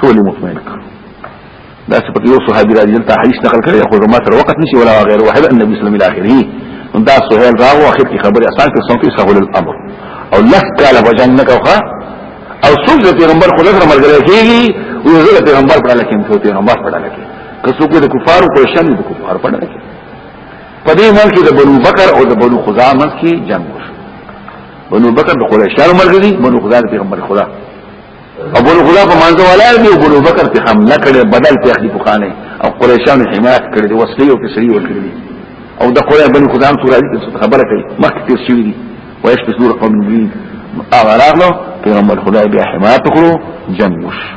ټول مطمئن کړ دا چې په یو صحابي راځي دلته حدیث نقل کړي خو ما سره وخت نشي ولا غیر واحد النبي صلی الله علیه وسلم دا سهيل راغو اخر کې خبره اسان کې څنګه سهول الامر او لس کاله بجنک او او څوک د پیغمبر خو لږه مرګره کېږي او زه د پیغمبر په لکه کې پیغمبر په لکه کې که څوک د کفارو په شان د کفار په لکه کې په دې ملک د بنو بکر او د بنو خزاع ملک کې جنگ وشو بنو بکر د قریشانو ملک دي بنو خزاع د پیغمبر خدا او بنو خزاع په منځ ولاړ دي او بنو بکر په حمله کړي بدل په اخلي بخانه او قریشانو حمایت کړي دي وسلې او کسری ورکړي دي او د قریش بنو خزاع سره دې خبره کوي مخکې تیر شوی دي وایش په سور قوم دي او راغلو پیغمبر خدا بیا حمایت کړو جنگ وشو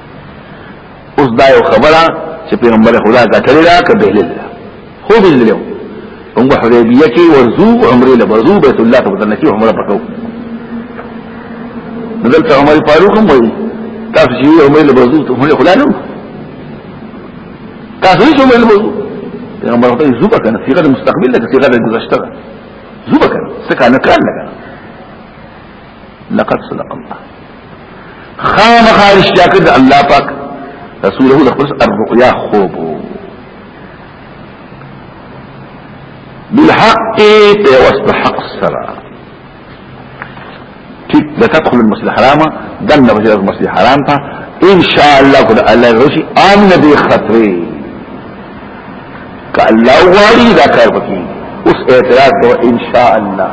اوس دا یو خبره چې پیغمبر خدا ګټلې ده که بهلل ده خو بهلل یو هم په حدیبیه کې ورزو عمره له ورزو بیت الله ته بدل کې عمره پکاو دلته عمر فاروق هم وایي تاسو چې عمره له ورزو ته هله خلا نه تاسو چې عمره له ورزو پیغمبر خدا یې زوبه کنه صيغه مستقبل ده صيغه گذشته ده زوبه کنه څه کنه کار نه کنه لقد صدق الله خام خارج کیا کړ الله پاک رسوله د خپل الرؤيا خوب بالحق توسط حق سرا ټیک د تدخل المسجد الحرام دنه وجه المسجد الحرام ته ان شاء الله قد الله رشي امن دي خطري که الله غواړي دا کار وکړي اوس اعتراض کوه ان شاء الله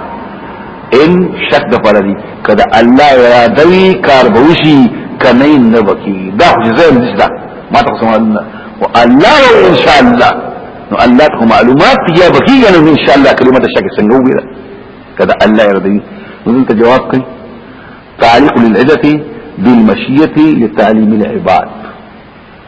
ان شک د پر دي کله الله اراده وي کار به وشي کنه نه وکي دا جزاء نشته ما تاسو معلومه او الله ان شاء الله نو الله ته معلومات یا بکی نو ان شاء الله کلمه شک څنګه وګړه کله الله اراده وي نو انت جواب کوي تعليق للعدة بالمشية لتعليم العباد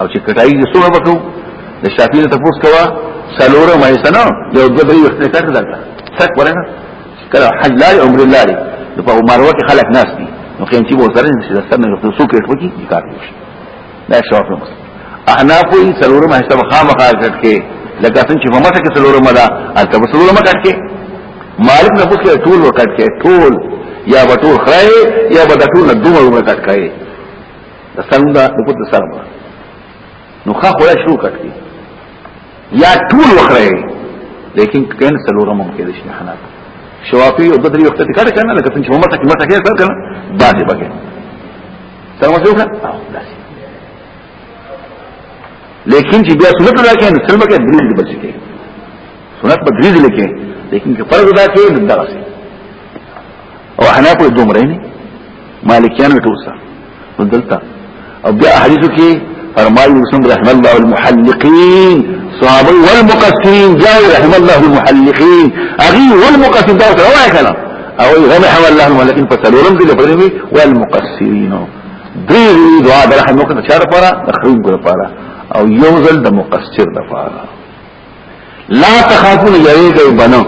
او چې کټای دې څومره وکړو د شافعي ته پوښتنه کوا سلوره مې سنو یو دوه درې وخت کټ درته څک ورنه کله حج لاري عمر لاري نو په مروه کې خلک ناس دي نو قیم چې وزره نشي دستنه یو څو کې ټوکی دي کار کوي دا شواب نو احنا په سلوره مې سبا خامخا کټ کې لکه څنګه چې په مسه کې سلوره مدا البته په سلوره مکټ کې مالک نه پوښتنه ټول وکټ کې ټول یا بتول خای یا بدتول دوه وکټ کې د سرون دا د پوت سر مړه نو خا خورا شروع کړی یا ټول وخره لیکن کین سلوره ممکن دي شي حنات شوافی او بدری وخت ته کړه کنه لکه څنګه محمد تک متا کې سر کنه باندې بګه سر مو څوک او داسي لیکن چې بیا سنت ادا کین سلم کې درې دې بچ کې سنت بدری دې لیکن کې فرض ادا کې نه دغه او حنا په دومره نه مالکیان ته وسه دلته او بیا حدیث کې فرمایي رسول رحم الله المحلقين صحابه والمقصرين جاء رحم الله المحلقين اغي والمقصرين دا سره وای کړه او غم حمل الله المحلقين فسلورم دې په دې والمقصرين دې دعا درحم وکړه چاره پره تخریم ګره پره او یو ځل د مقصر د پاره لا تخافون یریږي بنو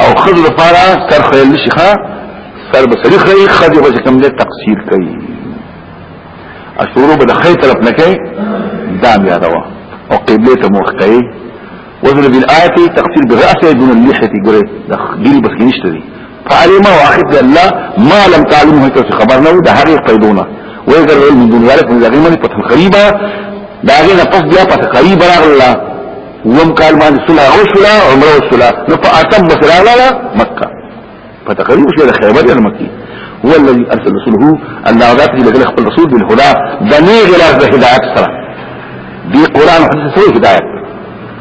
او خذ لپاره سر خیل شيخه سر بسری خی خذ به کوم دې تقصیر کوي اشورو به د خی طرف نه کوي دا بیا دوا او قبله ته مخ کوي وزن بالآية تقصير برأسه دون اللحية قريب دخل بس كنشتري فعلم واخذ الله ما لم تعلمه هیڅ خبر نه و د هغه قیدونه وې ګر علم دون ذلك من زغیمه په تخریبا دا غنه پس بیا په قریب راغلا وم کال باندې صلح او صلح عمره او صلح نو په اتم بسرا لاله مکه په تقریب شو د خیبر یا مکی هو الذي ارسل رسوله الله ذات دې لګل خپل رسول بالهدى دنيغ لا هدايت سره دي قران حديث سره هدايت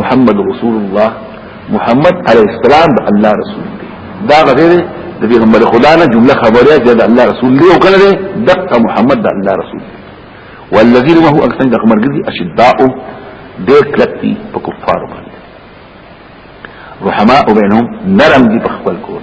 محمد رسول الله محمد علیه السلام د الله رسول دی دا غیر د پیغمبر خدا نه جمله خبره چې د الله رسول دی او کله دی دقه محمد د الله رسول دی والذین ما هو اکثر د خبر ګرځي اشداء ډېر کلک دي په کفارو باندې رحماء بینهم نرم دي په خپل کور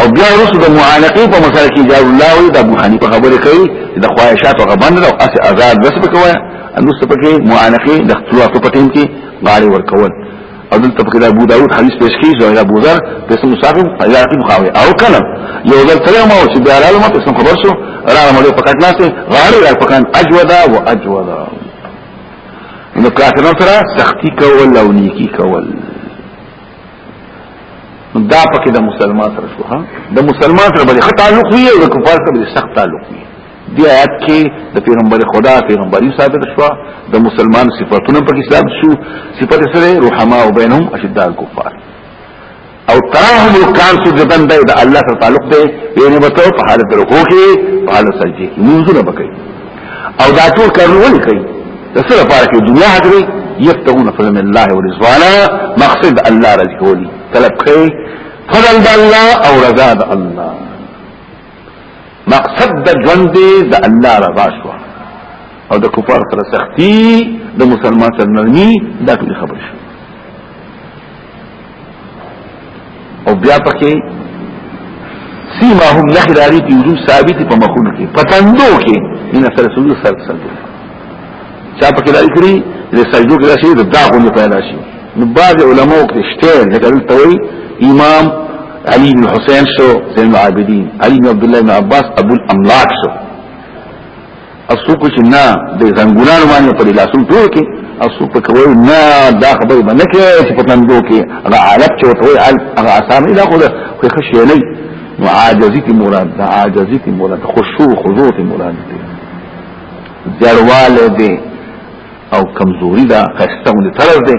او بیا رسو د معانقی په مسله کې جار الله وي د ابو حنیفه خبره کوي د خواهشات او غبن او اس آزاد بس پکوي انو سپکه معانقی د اختلاف په ټیم کې غاړي ورکول او دلته په کې ابو داود حدیث پیش کیږي زوی ابو ذر په اسم مصاحب حیاتی مخاوي او کله یو ځل تل ما او چې بیا لاله ما په خبر شو را مړ په کټ ناسه غاړي را پکان اجودا و اجودا نو کافرانو سره سختی کول او نیکی کول دا پکې د مسلمان سره شو ها د مسلمان سره باندې خطا تعلق وي او د کفار سره باندې سخت تعلق وي دی آیات کې د پیغمبر خدا پیغمبري ثابت شو د مسلمان صفاتونه پکې ثابت شو صفات سره رحما او بینهم اشد الكفار او تراهم الکان سجدن دا د الله سره تعلق دی یعنی بتو په حالت رکوع کې په حالت سجدي موږ نه بکې او دا ټول کارونه ولې کوي د څه لپاره چې دنیا حاضرې یبتغون فضل من الله ورضوانا مقصد الله رضی کولی طلب کوي فضل د الله او رضا د الله مقصد د ژوند د الله رضا شو او د کفار سره سختی د مسلمان سره نرمي دا ټول خبر شو او بیا پکې سیما هم نخی داری پی وجود ثابتی پا مخون کی پتندو کی من اثر سجود سر سجدو چا پا کداری کری دی سجدو کدا شئی دی داغون دی پیدا شئی نو بعض علماء کتی شتیر لکه دلتوئی امام علی بن حسین شو زین العابدین علی بن عبداللہ بن عباس ابو الاملاک شو اسوک چې نه د زنګونان باندې په لاسونو ټول کې اسوک په کوي نه دا خبره باندې کې چې په تندو کې هغه عالب چې وتوي هغه اسامي لا خو خو خشي نه نو عاجزي کې مراد دا عاجزي کې مراد خشوع خضوع کې مراد دي جرواله دي او کمزوري دا خسته ولې طرز دي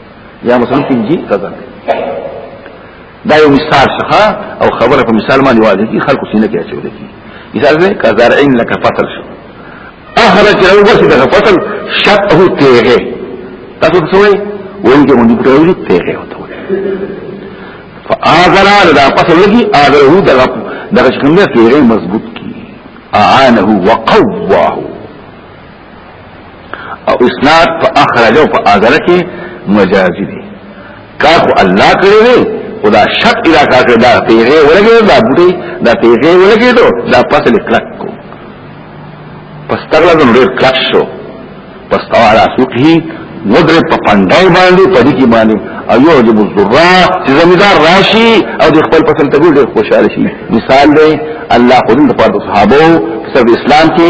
یا مسلم کې جی قضا دا یو مثال څخه او خبره په مثال باندې واضح کی خلق سینه کې اچول کی مثال دې کا زرعین لك فصل شو اخرج له وسه دغه فصل شقه تیغه تاسو څه وایي وایي چې مونږ ته وایي تیغه وته فآذرا لدا فصل لگی آذره دغه دغه څنګه تیغه مضبوط کی اعانه وقواه او اسناد په اخرج او په اذر کې مجازي دي کار خو الله کړی دی خدا شک ادا کار کړی دا پیغه ولګي دا بوټي دا پیغه ولګي دو دا فصل کلک کو پستغلا نو ډیر کلک شو پستوالا سوقه ندر په پندای باندې په دې کې باندې او یو جب الذرا چې زمیدار راشي او د خپل فصل ته ډیر خوشاله شي مثال دی الله خو دې په صحابه سره اسلام کې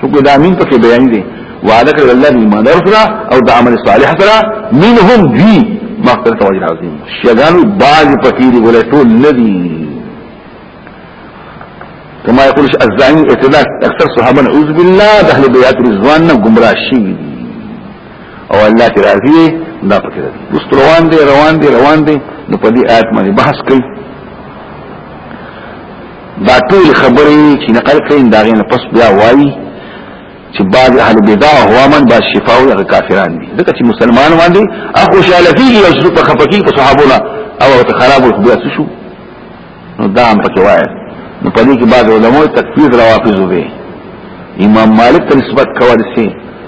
څوک د امین په بیان دي وعده کړل الله دې ایمان سره او د عمل صالح سره منهم دی مغفرت او اجر عظیم شیغان باج پکیری ولې ټول ندی کما یقول الزعیم اعتداء اکثر صحابه اعوذ بالله د اهل بیات رضوان نه گمراه شي او الله تی راضی دا پکې دی اوس روان دی روان دی روان دی نو په دې آیت باندې بحث کوي دا ټول خبرې چې نقل کړي دا غي نه پس بیا وایي چې بعض اهل بدع او هوامن با شفاء او کافران دي ځکه چې مسلمان باندې اخو شالفي او شروط خپکی په صحابونه او ته خراب او بیا شو نو دا هم پکې وایي نو په دې کې بعض علماء تکفیر روافض وي امام مالک ته نسبت کول سي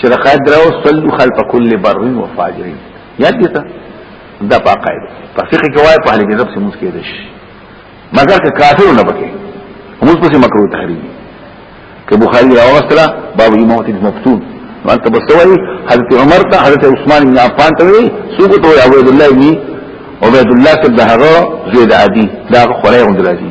چې رقایت دراو صلو خلف كل بر و فاجر یاد دي ته دا په قاعده په فقه کې وایي په اهل مذهب سم مسکې دي مګر که کافر نه بکې موږ په مکروه تحریم که بخاری راوستلا باب امامت مفتون وان تبصوي حضرت عمر ته حضرت عثمان بن عفان ته وي سوق ته عبد الله بن عبد الله ته دغه زید عادی دا خورای غندل دي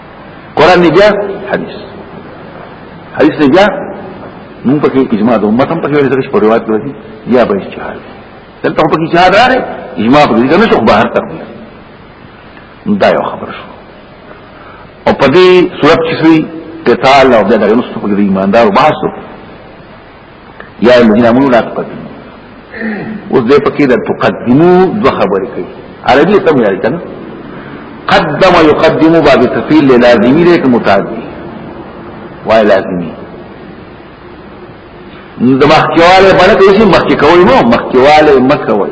قران نه بیا حدیث حدیث نه بیا مونږ په کې اجماع د امت هم په کې ورته شپه روایت کوي یا به اجتهاد دلته په کې اجتهاد راغی اجماع په دې نه شو بهر تر دا یو خبر شو او په دې صورت کې قتال او د دغه نسخه په ایماندار باسو یا الذين امنوا لا تقدموا اوس دې پکې د تقدمو دوه خبرې کوي عربي ته مې راځي قدم يقدم باب تفعيل لازمي لك متعدي وای لازمي د مخکواله باندې چې مخکې کوي نو مخکواله مکوي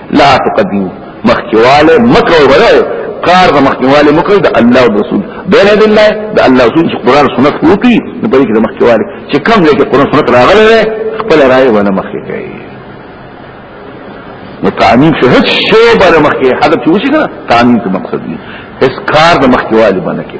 لا تقدمو مخکواله مکه وره کار د مخکواله مکه د الله او رسول بین د الله د الله رسول چې قران سنت کوي نو په دې کې د مخکواله چې کوم ځای کې قران سنت راغله خپل راي ونه مخکې کوي نو تعمیم شو هیڅ شی باندې مخکې حدث وشي کنه تعمیم ته مقصد دی هیڅ کار د مخکواله باندې کې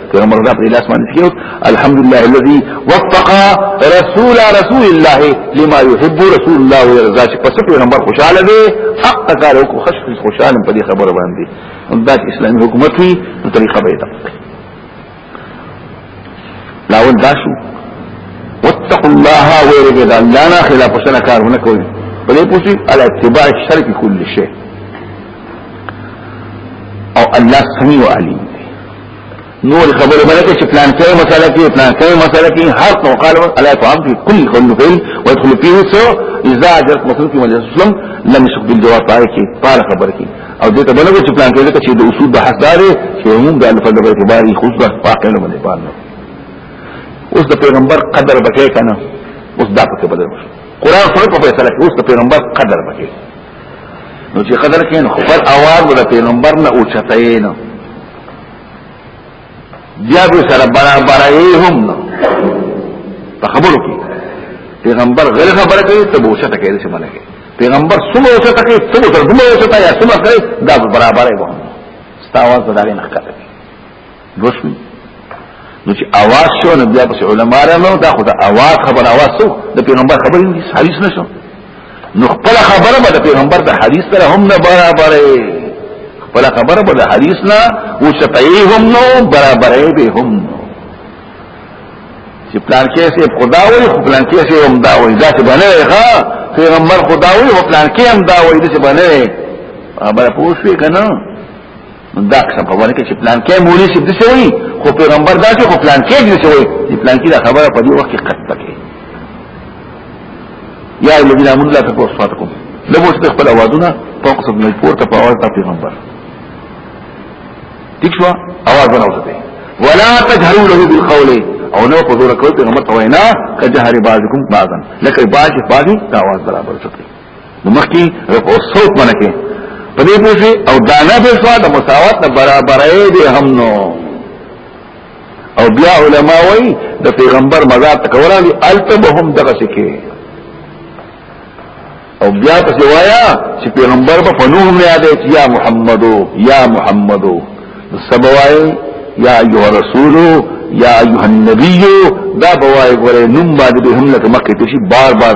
پیغمبر دا په لاس باندې کېو الحمدلله الذي وفق رسول رسول الله لما يحب رسول الله ويرضى چې پس پیغمبر خوشاله دی حق کار او خوش خوشاله په دې خبره باندې دا اسلامي حکومت وی طریقه به ده لاول دا شو واتقوا الله ويرجى الله نه خلاف سنه کارونه کوي په دې پوښتنه على اتباع الشرك كل شيء او الله سميع عليم نور خبره ملکه چې پلان کې مسله کې پلان کې مسله کې هر څو قال الله تعالی في كل خل فعل ويدخل فيه سو اذا جرت مسلم في مجلس اسلام لم يشق بالجواب پاره کې پاره خبره کې او دې ته بلګو چې پلان کې لکه چې د اصول د حقدار چې موږ د الف د اعتبار خصوص د واقع نه باندې پاره اوس د پیغمبر قدر بکې کنه اوس دا په بدل وشو قران سره په فیصله کې اوس د پیغمبر قدر بکې نو چې قدر کې نو خبر اواز د پیغمبر نه اوچتای نه بیا به سره برابرای هم نه په خبرو کې پیغمبر غیر خبره کوي ته به وشته کوي چې باندې پیغمبر سمو وشته کوي ته به سمو وشته یا سمو کوي دا به برابرای وهم ستاواز به داري نه ښکته دوشمي نو چې اواز شو نو بیا په علماء راو دا خو دا اواز خبر اواز شو د پیغمبر خبرې حدیث نشو نو خپل خبره به د پیغمبر د حدیث سره هم نه برابرې خپل خبره به د حدیث نه او شپې هم نو برابرې به هم نو چې پلان کې سي خدا وي خو پلان کې سي هم دا وي ذات باندې ښا پیغمبر خدا وي او پلان کې هم دا وي چې باندې خبره پوښوي کنه دا څه په ورکه چې پلان کې مولوی څه دسه وي خو پیغمبر دا چې خو پلان کې دسه وي چې پلان کې دا خبره په دې وخت کې قد پکې یا الذين امنوا لا تقوا صلاتكم لبو چې خپل اوازونه فوق صد نه پورته په اواز ته پیغمبر ٹھیک شو اواز نه وته ولا تجهروا له بالقول او نو په زور کوي پیغمبر ته وینا کجهر بعضکم بعضا لکه باج باج دا اواز برابر شته نو مخکې رفع الصوت باندې کې په دې پوښي او دا نه به سوال د مساوات نه برابرې دي هم نو او بیا علما وای د پیغمبر مزار تکورا دي التم هم دغه سکه او بیا پس وایا چې پیغمبر په فنوم نه یاد چې یا محمدو یا محمدو سبوای یا ایها رسول یا ایها النبی دا بوای ګره نوم باندې هم لکه مخکې شي بار بار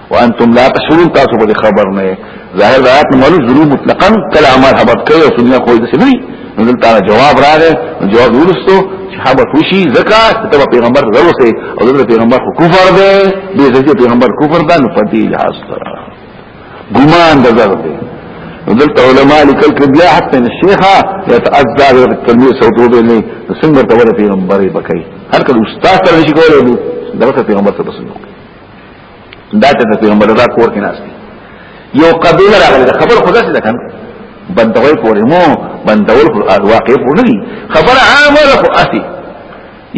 وانتم لا تشعرون تاسو په خبر نه ظاهر آیات نو ملو ضرور مطلقاً کله عمل حبط کوي او دنیا خو دې سړي نو دلته جواب راغی جواب ورسته چې حبط وشي زکه ته پیغمبر زوسه او دغه پیغمبر خو کفر دی دې ځکه پیغمبر کفر ده نو پدې لحاظ سره ګمان د زغ دی دلته علماء لیکل کړي بیا حتی الشیخه یتعذا بالتلمیس او دوبه نه څنګه ته ور پیغمبري بکای هر کله استاد سره شي کولای دغه پیغمبر ته بسنو دا ته پیغمبر دا کور کې ناشته یو قبیله راغلی دا خبر خدا څه ده کنه بندوي پورې مو بندول پر واقع پورې نه خبر عامه ده خو اسی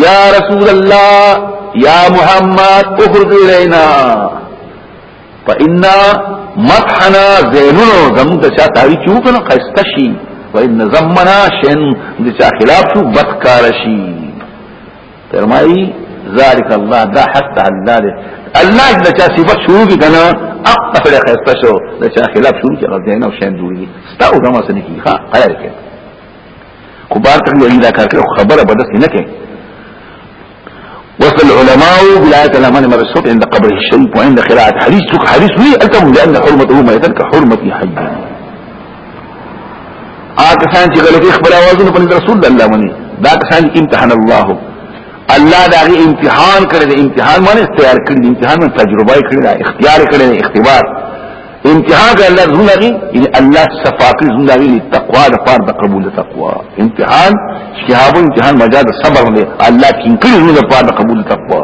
یا رسول الله یا محمد اخرج الینا فإنا مطحنا زینونو زمون ته چا تاوی چو کنه قیسته شي وإن زمنا شن د چا خلاف شو بدکار شي فرمایي ذالک الله دا حق ته الله دې الله د چا صفات شروع کی کنه اقطع خپل خسته شو د چا خلاف شروع کی غلط نه او شین جوړي ستا او دما سن کی ها قرار کې کو بار ته یو دا کار کړو خبره بدس نه کې وصل العلماء بلاية الأمان مرسوط عند قبر الشريف وعند خلاعة حديث حديث لي ألتم لأن حرمته ما يتلك حرمة حجه آکه سان چې غلطي خپل اوازونه په رسول الله باندې دا کسان امتحان الله الله دا غي امتحان کړی دی امتحان باندې تیار کړی دی امتحان باندې تجربه کړی دی اختیار کړی دی اختبار امتحان کړی الله زونه غي ان الله صفاقي زونه غي تقوا د پاره د قبول تقوا امتحان شهاب امتحان مجاد صبر دی الله کین کړی زونه د پاره د قبول تقوا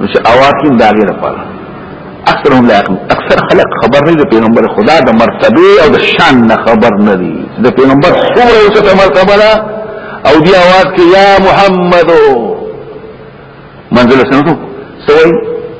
نو چې اواکین دا غیر لپاره اکثرهم لا يقم اکثر خلق خبر نه دی پیغمبر خدا د مرتبه او د شان نه خبر نه دی د پیغمبر څومره اوسه مرتبه ده او دی اواز کې یا محمد منزل سنتو سوي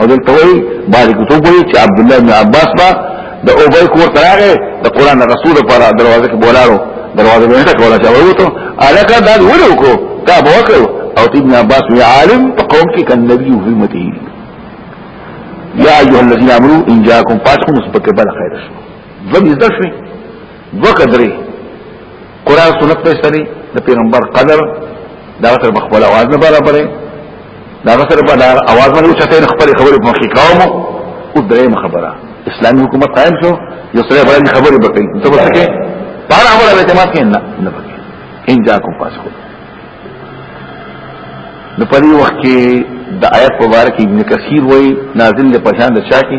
او دلته وی باندې کتب وی چې عبد الله بن عباس با د اوبې کور تراغه د قران رسول پر دروازه کې بولارو دروازه باندې کولا چې وروته الکه دا وړو کو تا بوکو او ابن عباس وی عالم په قوم کې کن نبی او امته یا ایه الذین امروا ان جاءکم فاسقون فبقوا خیر شو ځم زده شي دوه قدرې قران سنت په سری د پیغمبر قدر دا سره بخبل आवाज نه برابرې دا سره په دا आवाज نه چته خپل خبرې په مخې کوم او درې خبره اسلامي حکومت قائم شو یو سره باندې خبرې وکړي ته څه کې بار خبره به اعتماد کې نه نه پکې ان جا کوم پاس کو نو په دې وخت کې د آیت مبارک ابن کثیر وای نازل له پشان د چا کې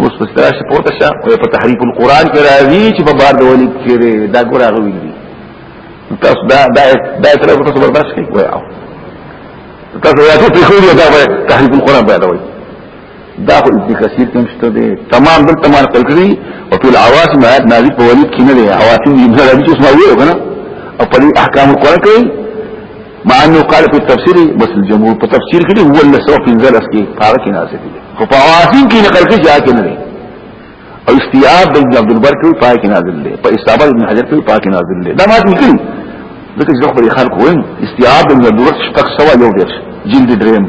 اوس په سترا شه پورته شه او په تحریف القرآن کې راځي چې په بار د ولید کې دا ګور هغه ویل دي تاسو دا دا دا تر اوسه تاسو برداشت کوي وای او تاسو یا ته خو دا به تحریف القرآن به راوي دا خو ابن کثیر کوم شته دي تمام بل تمام خپل کړی او ټول عواصم آیات نازل په ولید کې نه دي عواصم دې نه راځي چې اسمه ویو کنه او په احکام القرآن کې مع انه قال في التفسير بس الجمهور په تفسير کې هو اللي سو پنځل اس کې پاره کې نازل دي خو په اواسین کې نقل کې جا کې نه دي او استياب د ابن عبد البر کې پاره کې نازل دي په استابه ابن حجر کې پاره کې نازل دي دا ما دې کړی ځکه چې خپل خلق وین استياب د ابن عبد البر شپږ سوا یو ډیر جلد دریم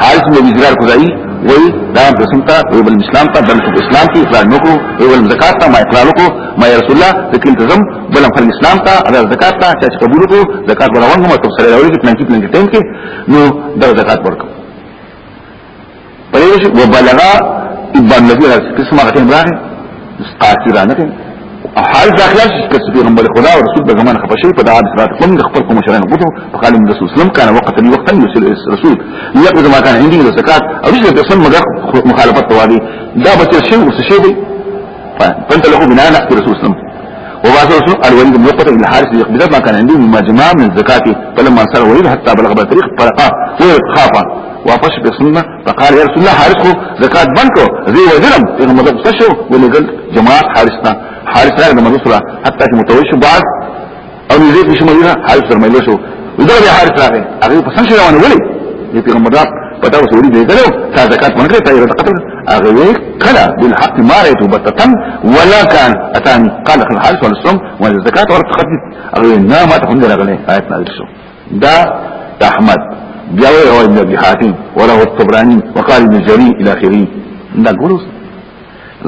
حارث بن ابي زرار خدای وی دا قسم ته وی بل اسلام ته بل اسلام کې اقرار نکو وی بل زکات ته ما اقرار نکو ما رسول الله ذکر تزم بل خپل اسلام ته ادا زکات ته چې قبول کو زکات ورون هم تاسو سره راوړي چې پلان کې ټیم کې نو دا زکات ورکو پرېږي وبلغا ابن نبی راځي قسمه غټه امراه قاصرانه حال دا خلاص کس پیغمبر خدا او رسول پیغمبر خفشل په دعا صلات کوم د خپل کوم شران غوتو په قال النبي صلی الله علیه وسلم کان وقت دی وقت یو رسول یقض ما کان عندي زکات او دې د سم مگر مخالفت توالي دا به تر شی ورس شی دی فانت له بنا نحت رسول اسلام وبعث رسول الوليد بن عقبه بن الحارث يقبض ما كان عنده مما جماع من الزكاه فلما صار وليد حتى بلغ بالطريق فرقا وخافا وفش بسنه فقال يا رسول الله حارس خو زکات بنکو زي وزرم ان مزه تشو ولګل جماعت حارسنا حارس نه د مزه سره حتی چې متوش بعد او دې چې مدینه حارس سره ملو شو دا به حارس راغی هغه په څنګه روان ولي دې پیغمبر پتا اوس وري دې درو تا زکات منکړه تا یې قتل هغه کلا بالحق ما رأيت بتتم ولا كان اتان قال الحارس والصم والزكاه ورتقدم هغه نه ما ته هندره غلې آیت نازل شو دا احمد بیا وی او ابن ابي حاتم وله الطبراني وقال ابن جرير الى اخره دا ګورو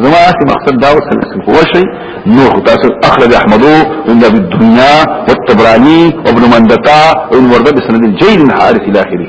زما اصل مقصد دا وسلسل هو شيء نوح تاسو اخرج احمد وابن ابي الدنيا والطبراني وابن مندتا وابن ورده بسند الجيل الحارث الى اخره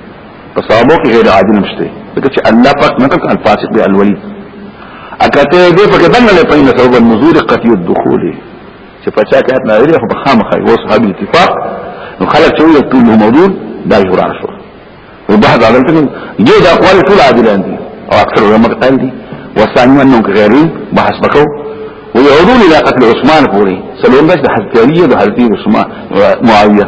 په صحابه کې غیر عادل مشته ځکه چې الله پاک نه تک الفاسق دی الولي اکته دې په کې دنه له پاین سبب النزول قتی الدخول چې په چا کې نه لري خو په خامخې او صحابي اتفاق نو خلک چې یو ټول موضوع دا یو راشو وبعد عدالت کې دې دا اقوال ټول عادلان دي او اکثر علماء قال دي وثاني انهم غیري بحث بکو ويعودون الى قتل عثمان پوری سلوندش د حضرت علی او حضرت عثمان معاویه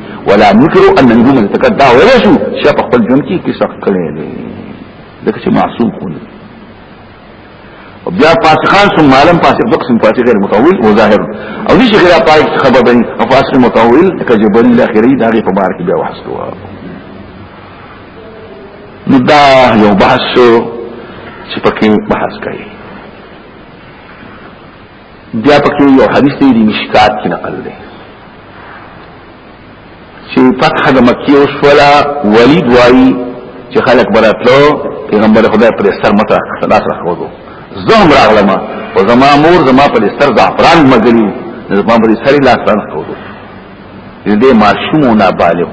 ولا نکرو ان نجوم تکد دا ویل شو چې په خپل جون کې کې سخت کړي دي دغه چې معصوم خون بیا فاسقان ثم عالم فاسق بقسم فاسق غیر متول او ظاهر او نشي غیر طائف خبر بني او فاسق متول کجبل الاخري دا غي په بار کې بیا وحستو نو دا یو بحث چې پکې بحث کوي بیا پکې یو حدیث دی د مشکات کې نقل دی چې فتح د مکی او شولا ولید وایي چې خلک براتلو پیغمبر خدای پر سر متا خلاص راخوځو زم راغلم او زما مور زما پر سر زعفران مګلی زما پر سر لاس راخوځو دې ماشوم او نابالغ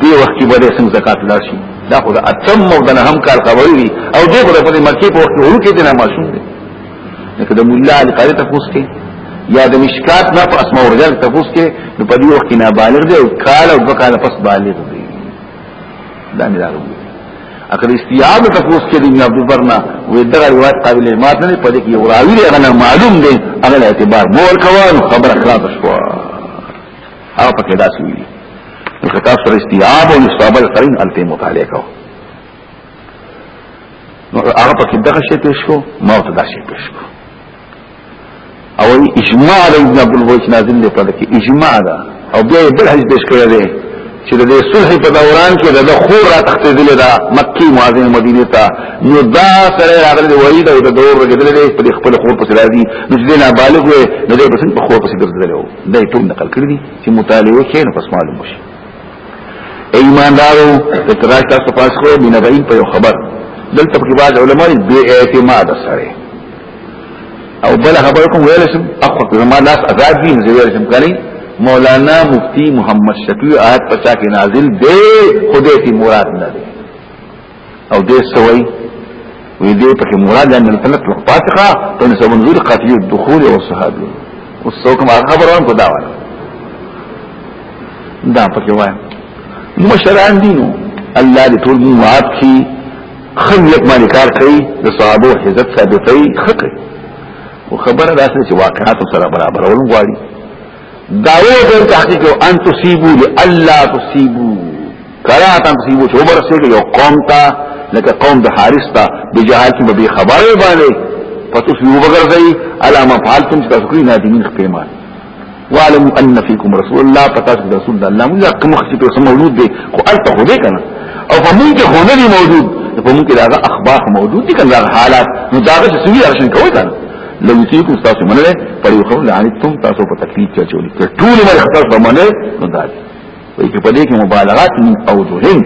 دې وخت کې به څنګه زکات لا شي دا خو اتم او د هم کار خبرې دي او دې په دې مکه په وخت کې ورو کې دې ماشوم دي لکه د مولا علی قاری تفوس کې یا د مشکات نه په اسماء ورجل تفوس کې نو په دې وخت کې نابالغ دی او کال او بکاله پس بالغ دی دا نه راغلی اکر استیاب ته پوس کې دی عبد البرنا وې دا روایت قابل اعتماد نه پدې کې وراوی دی هغه معلوم دی هغه اعتبار مور کوان خبر خلاص شو هغه پکې دا سوي نو تاسو سره استیاب او استابل قرین الته مطالعه کو نو هغه پکې دغه شی پیش کو ما ته دا شی پیش کو او اجماع د ابن عبد الوهاب نازل دی په کې اجماع ده او بیا بل حدیث پیش کړی دی چې د صلح په دوران کې د خور را تختیدل دا مکی معاذ مدینه ته نو دا سره راغلی وحید او د دور رګدل دی په خپل خور پسې راځي نو دې نه بالغ وي نو دې پسې په خور پسې ګرځیدل او دا ټول نقل کړی دي چې مطالعه کې نه پس معلوم شي ایماندارو د تراش تاسو پاس خو بنبعین په خبر دلته په بعض علماء به اعتماد سره او بل خبركم ویل شم اخو زما لاس آزاد دي زه ویل شم کلی مولانا مفتی محمد شفیع آیت پچا کې نازل دی خدای تی مراد نه دی او دې سوي وی دې پکې مراد ان الفلت لقطاتها تنس منظور قتل الدخول والصحابه والسوكم خبرون کو دا وایي دا پکې وایي مشران دینو الله دې ټول معاف کړي خو نیت باندې کار کوي د صحابه عزت ثابتې خکې او خبره ده چې واقعات سره برابر ول غواړي داوی د تحقیق او ان تصيبو لالا تصيبو کلا ان تصيبو چې ورسېږي یو قوم ته لکه قوم د حارث ته د جهالت په بي خبره باندې پتو سيو بغرځي علامه فعلتم چې تاسو کوی نادمین خپېمان وعلم ان فيكم رسول الله پتاس کې رسول الله الله موږ کوم خصي په سم موجود دي خو الته خو دې کنه او په موږ کې خو نه دي موجود په موږ کې دا اخبار موجود دي کنه حالات نو دا څه سوي ارشن کوي کنه لو يتيكم تاسو منله پر یو خبر لعنتم تاسو په تکلیف کې چولې ټول مر خطر په منه نو دا وي چې په دې کې مبالغات من اوجهن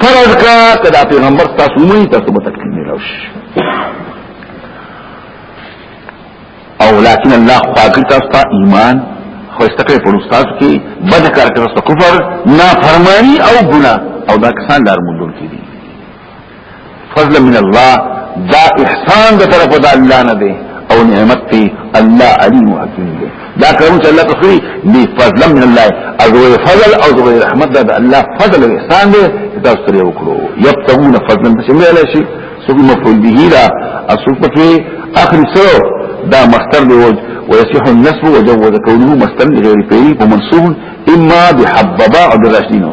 فرض کا کدا پیغمبر تاسو مونږ تاسو به تکلیف نه راوشي او لكن الله خواږه تاسو ته ایمان خو استقره په استاد کې بد کار کړو کفر نافرمانی او ګناه او دا کسان دار مونږ کې دي فضل من الله دا احسان د طرف د الله نه دی او نعمت دی الله علیم حکیم دی دا کوم چې الله تخوی دی فضل من الله او فضل او رحمت دا الله فضل او احسان دی تاسو ته وکړو یبتغون فضلا څه ویل شي څوک مفعول به دا اصل پکې اخر سره دا مستر دی وجه ويصح النسب وجوز كونه مستر لغير فيه ومنصوب إما بحببا أو براشدينه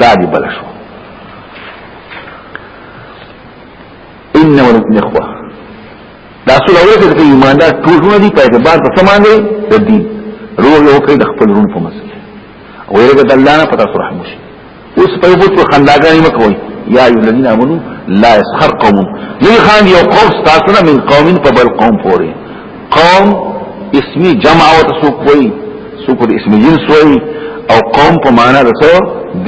دا دی بل شو ان ولکم اخوه دا سوره ورته د ایماندار ټولونه دي په اعتبار په سمان دي د دین روح یو کې د خپل رون په مسله او یې د الله نه پتا سره رحم شي اوس په یو څه خنداګانی مکوئ یا ایو الذین آمنو لا یسخر قوم نه خان یو قوم تاسو نه من قوم په بل قوم پورې قوم اسمی جمع او تسوق وی سوق اسمی جنس وی او قوم په معنا د څو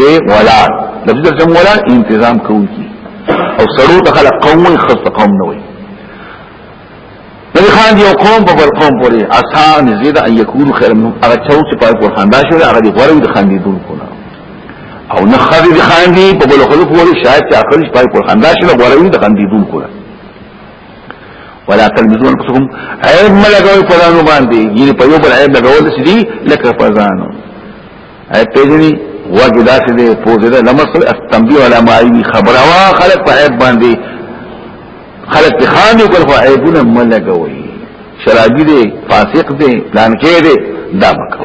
د ولاد لفظ د جمع ولاد انتظام کوي او سرو ته خلق قوم وی خص قوم نه وی نبی خان دی قوم په بل قوم پوری اسان زیاده ان یکون خیر من هغه چاو چې پای پر خندا شو هغه دی غوړو د خان دی دون کو او نه خري د خان دی په بل خلق پوری شاید چې اخر پای پر خندا شو غوړو د خان دی دون کو ولا تلمزون انفسكم عيب ما لګوي په ځانو باندې یعنی په یو بل عيب لګول چې دي لکه په ځانو عيب پیژني واګه داسې دي پوزې ده لمسل استنبيه ولا معيبي خبره وا خلق په عيب باندې خلق په خامي کول خو عيبونه ما لګوي شرابي دي فاسق دي پلان کې دي دا مکو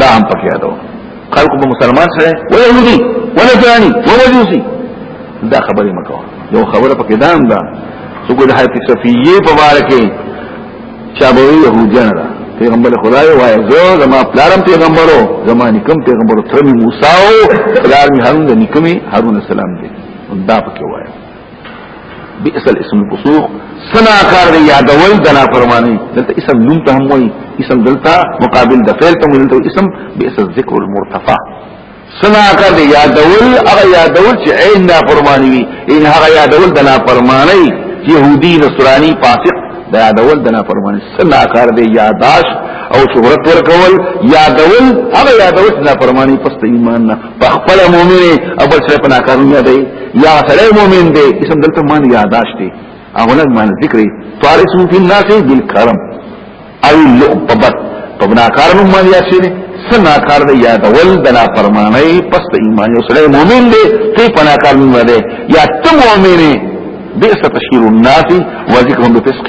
دا هم پکې یادو خلکو به مسلمان سره و يهودي و نصراني و مجوسي دا خبرې مکو یو خبره پکې دا هم ده څوک د حیات صفیه په واره کې چا به يهوديان ده پیغمبر خدای وای زه زما پلارم پیغمبرو زما نکم پیغمبرو ترمي موسی او پلار می هارون د نکمي هارون السلام دی دا پکې وای بئس الاسم الفسوق سنا کار دی یادول دنا فرمانی دلته اسم نوم ته هم وای اسم دلته مقابل د فعل ته دلته اسم بئس الذکر المرتفع سنا کار دی یادول هغه یادول چې عین نا فرمانی وی ان هغه یادول دنا فرمانی يهودي نصراني فاسق دا یادول دنا فرمانی سنا کار دی یاداش او شهرت ورکول یادول هغه یادول دنا فرمانی پس ایمان نه بخپل مؤمن ابل سره پنا کارون یادې یا سره مؤمن دې اسم دلته مان یاداشت دې هغه نه مان ذکر طارس فی الناس بالکرم او لعبت پبنا کارون مان یاد شي سنا کار دی یاد ول دنا فرمانه پس ایمان یو سره مؤمن دې ته پنا کارون یادې یا تم مؤمنه بئس تشهير الناس وذكرهم بفسق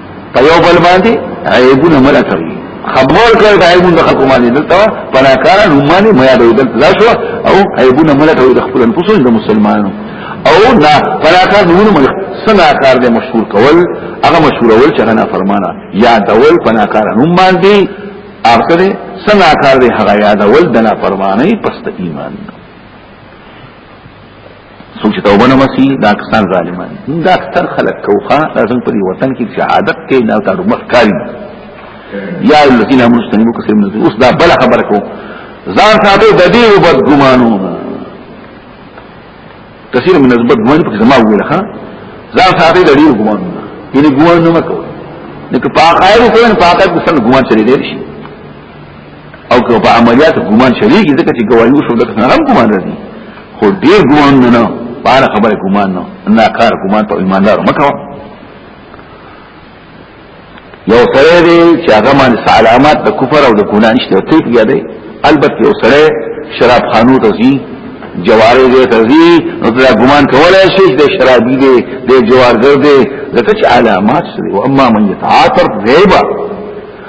په یو بل باندې عیبونه مړه کوي خبر کړی دا عیبونه د خلکو باندې دلته پناکاران هم باندې میا دی دلته دا شو او عیبونه مړه کوي د خپل انفسو د مسلمانانو او دا پناکار نمونه مړه سناکار دې مشهور کول هغه مشهور ول چې غنا فرمانه یا دول پناکاران هم باندې ارکره سناکار دې هغه یادول دنا فرمانه پست ایمان څوک چې توبه نه وسی دا کسان ظالمان دا اکثر خلک کوخه لازم په وطن کې چې عادت کې نه تا مخ کاری یا الذين امنوا استنبوا كثير من اوس دا بل خبر کو ځان ساتو د دې وبد ګمانو کثیر من نسبت ګمان په زما ویل ښا ځان ساتو د دې ګمانو یعنی ګمان نه مکو نو که په قائل کوین په قائل څنګه ګمان چلی دی شي او که په عملیات ګمان شریږي ځکه چې ګواهی وشو لکه څنګه هم ګمان راځي خو ډیر ګمان نه نه بار خبره ګمان نه نه کار ګمان په ایماندار مکو یو سره دی چې هغه مان علامات د کفر او د ګناه نشته ته پیږي دی البته یو سره شراب خانو ته ځي جواری دې ته ځي نو دا ګمان کولای شي چې شرابي دی د جوارګر دی ځکه چې علامات سره او اما من يتعاطر غیبه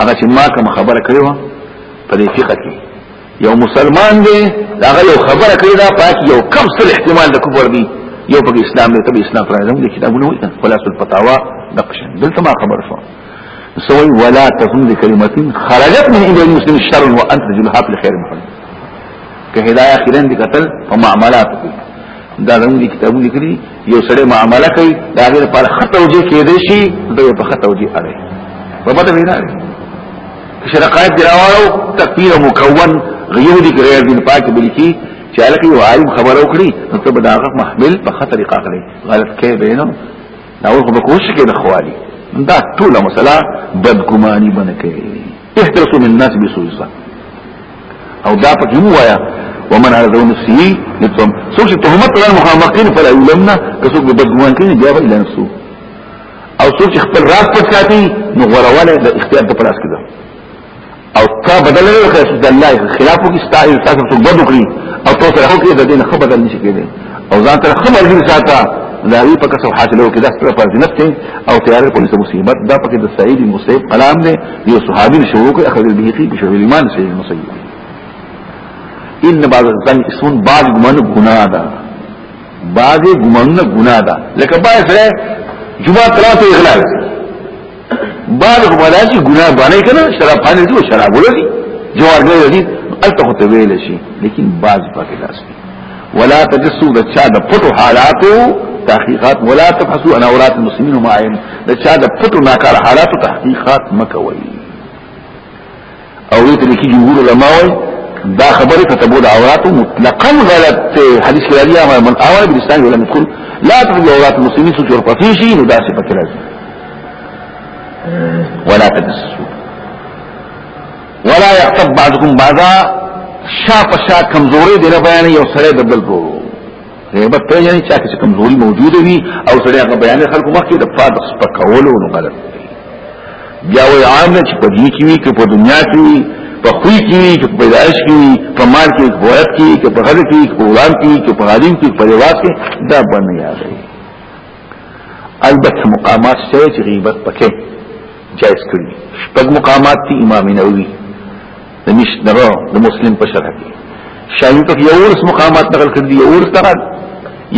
هغه چې ما کوم خبره کړې و په دې فقہ کې یو مسلمان دی دا یو خبره کړې دا پاک یو کم سل احتمال د کفر دی یو په اسلام دی ته اسلام پر راځم د کتابونو وي خلاص الفتاوا د قشن دلته ما خبر شو سوي ولا تكن بكلمه خرجت من عند المسلم شر وانت تجلها في الخير محمد که هدايه خیرن دي قتل په معاملات کې دا زموږ کتابونه لیکلي یو سړی معامله کوي دا غیر پر خطه وجه کې دی شي دا په خطه وجه اړي په پته وینا شرقایت دراوړو تکبیر مکون غیور دی غیر دین پاک بلکی چې الکه یو عالم خبر او کړی نو ته به دا غف محمل په خطه طریقه کړی غلط کې بینو دا اوس به کوشش کې د خوالي دا ټول مسله بدګماني بنه کوي احترسوا من الناس بسوء او دا پکې مو وایا ومن على ذو نفسه لتم سوچ تهمت له مخامخين فلا يلمنا كسوك بدګوان کې بیا به لنسو او سوچ خپل راز پټ ساتي نو غرواله د اختیار په پلاس کې ده او تا بدل نه کړی چې د الله خلاف کې ستاسو تاسو څو بدو کړی او تاسو سره هوکې د دین خبر بدل نشي کېدای او ځان تر خبر دې ساته دا وی په کسو حاصلو کې دا ستره فرض نه او تیارې په مصیبت دا پکې د سعید مصیب کلام دی یو صحابي شروع کوي اخر به کې شو ایمان سي مسیب ان بعض الظن اسم بعض ګمان ګناه ده بعض ګمان ګناه ده لکه بعض سره جمعه تلات اغلا بعض ګمالاسي ګناه باندې کنه شراب باندې دي شراب ولري جوار نه دي الته خو ته ویل شي لیکن بعض پکې لاس ولا تجسو د چا د پټو حالاتو تحقیقات ولا تفحصوا عن اورات المسلمين معين د چا د پټو ناکار حالاتو تحقیقات مکوي او دې ته کې جمهور علماء دا خبره تتبو د عورات مطلقا غلط حدیث کې راځي امر من اول بالاسلام ولم يدخل لا تفحصوا عورات المسلمين سوچ ور پسې شي نو دا څه پکې راځي ولا تجسو ولا يغتب بعضكم بعضا شا په شا کمزوري دی نه بیان یو سره د بل ورو غیبت ته یعنی چا چې کمزوري موجوده وي او سره هغه بیان خلکو مخکې د فاد سپکولو نو غلط بیا وی عام نه چې په دې کې وي کې په دنیا کې وي په خوې کې وي کې په پیدائش کې وي په مال کې په عورت کې کې په غل کې کې په ولان کې کې په غالین کې په لباس کې دا باندې یاد دی البته مقامات شته چې غیبت پکې جائز کړی شپږ مقامات دي امام نووي د مشنرو د مسلم په شرح کې شاهي په یو ورس مقامات نقل کړی دی یو ورس ترا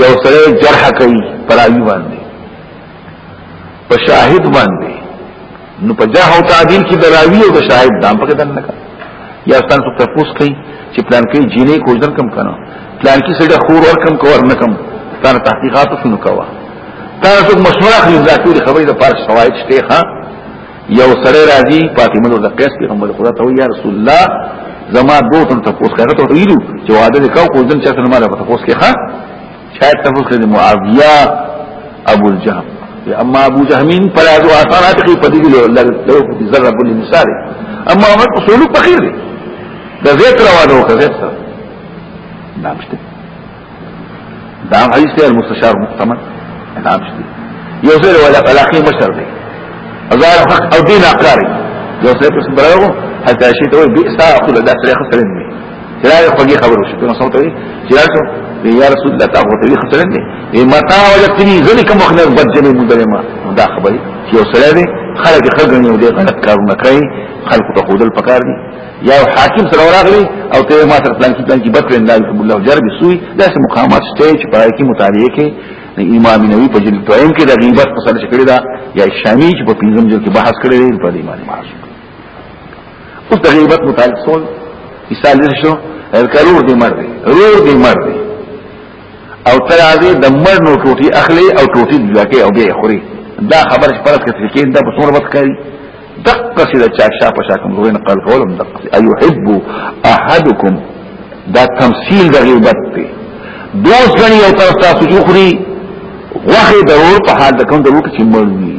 یو سره جرح کوي پراوی باندې په شاهد باندې نو په جاه او تعدیل کې دراوی او د شاهد دام په دن نه یا ستان څو تفوس کوي چې پلان کې جینې کوجر کم کنه پلان کې سړي خور ور کم کور نه کم ستان تحقیقات شنو کوا تاسو مشوره اخلي ذاتي خبرې د پاره شواهد شته ها یو سره راځي فاطمه د قیس پیغمبر خدا ته یا رسول الله زما دوه تن تفوس کړه ته ویلو چې وعده وکاو کوجن چې څنګه ما له تفوس کې ها شاید تاسو کې د معاویه ابو الجهم یا اما ابو جهمین پر ازو اثرات کې پدې کې له دې ذره بل مثال اما عمر اصول په خیر دی د زیت روانو کې زیت سره نامشته دا حدیث دی المستشار مؤتمن نامشته یو زیر ولا الاخی مشر دی ازار حق او دین اقراری یو زیر په سبراو حتی شي ته وي بئس اخذ دا سره خسرني جلال خوږی خبرو شو نو سمته جلال شو یا رسول الله تعالی ته وی خسرن دي ای متا وجتنی ذلک مخنه بدجنې مدلما دا خبري چې وسره دي خلک خلګنی او دې غلط کارونه کوي خلق ته خودل پکار دي یا حاکم سره راغلی او ته ما سره پلان کې پلان کې بکر الله رب الله جرب سوی دا سه مقامات شته چې پای کې مطالعه کې امام نووي په جلد دویم کې د غیبت په سره شکړی دا یا شامی چې په پنځم جلد کې بحث کړی دی په دې باندې معاش اوس د غیبت متعلق سول مثال دې شو کرور دې مر دې رور دې مر دې او تر هغه د مر نو ټوټي اخلي او ټوټي ځکه او بیا خوري دا خبر چې پرس کې تلکین دا په څومره وخت کوي دقه سي د چا شا په شا کوم دوی نه قال کولم دقه ايحب احدكم دا تمثيل د غیبت دی دوست غني او تاسو چې خوري وخت ضرور په حال د کوم ضرور کې مړ وي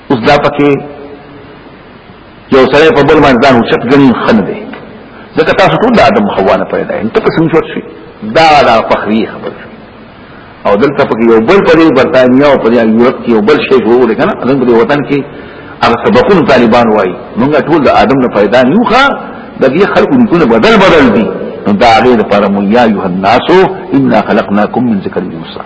اوس دا پکې یو سره په بل باندې ځان وشت غني خن دی ځکه تاسو ټول د ادم خوانه پیدا انت په سم جوړ شي دا دا فخری خبر شي او دلته پکې یو بل پرې برتانیا او پرې یورپ کې یو بل شی وګورئ کنه زموږ د وطن کې هغه سبقون طالبان وایي موږ ټول د ادم نه پیدا نیو ښا د دې خلکو نکونه بدل بدل دي نو دا هغه لپاره مو یا ایه الناس انا خلقناکم من ذکر یوسف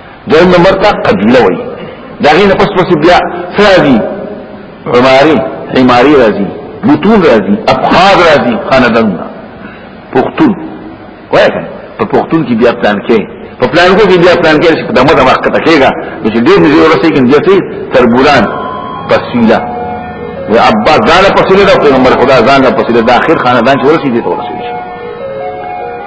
دویم نمبر ته قبیله وای دا غینه پس پس بیا سرازی عماری عماری رازی بطون رازی افخاد رازی خاندان پختون وای کنه په پختون کې بیا پلان کې په پلان کې بیا پلان کې چې په دمه دمه کته کېږي چې ډېر نږدې ورسې کې بیا ته تربوران پسیلا و عباس ځان پسیلا د پیغمبر خدا ځان پسیلا د اخر خاندان چې ورسې دي ته ورسې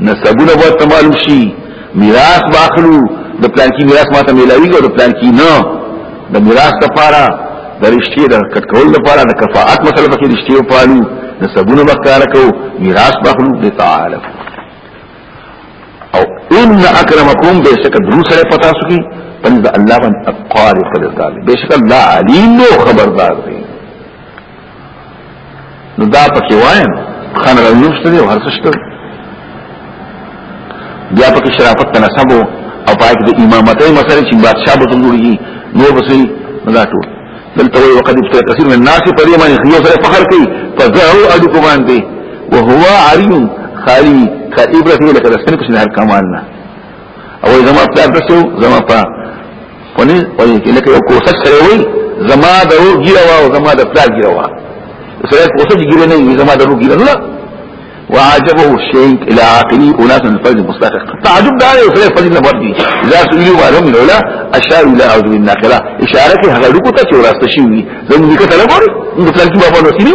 نسبونه به ته معلوم شي میراث باخلو د پلان کې میراث ماته ملاوي او د پلان کې نه د میراث لپاره د رښتې د کټ کول لپاره د کفاءت مسله پکې رښتې او پالو د سبونو بکاره کو میراث باخلو د تعالی او ان اکرمکم بیشک درو سره پتا سکی پنځ الله باندې اقال قدر دار بیشک الله علیم او خبردار دی نو دا پکې وایم خان رنوم شته دی او هر څه شته بیا پکې شرافت تناسب او پای کې د امامتۍ مسله چې بادشاہ به څنګه وي نو بس وي دا ټول دلته وي وقد ابتدى كثير من الناس په دې باندې خو سره فخر کوي فزعوا اجكم باندې وهو عري خالي كابره لك الاسنه كشن هر کمالنا او زما پلار دسو زما پا ونی وای کی لکه یو کوسه سره وای زما د رو ګیره وا او زما د پلار ګیره وا سره کوسه ګیره نه وي زما د رو ګیره نه وعجبه الشيء الى عاقلي اناس من الفرد المستحق تعجب دار يخلي فرد نبردي اذا سئلوا معلوم الاولى اشار الى عوض الناقله اشاره کې هغه لوکو ته چې وراسته شي وي زموږ کته لګوري موږ تلل کې بابا نو سینو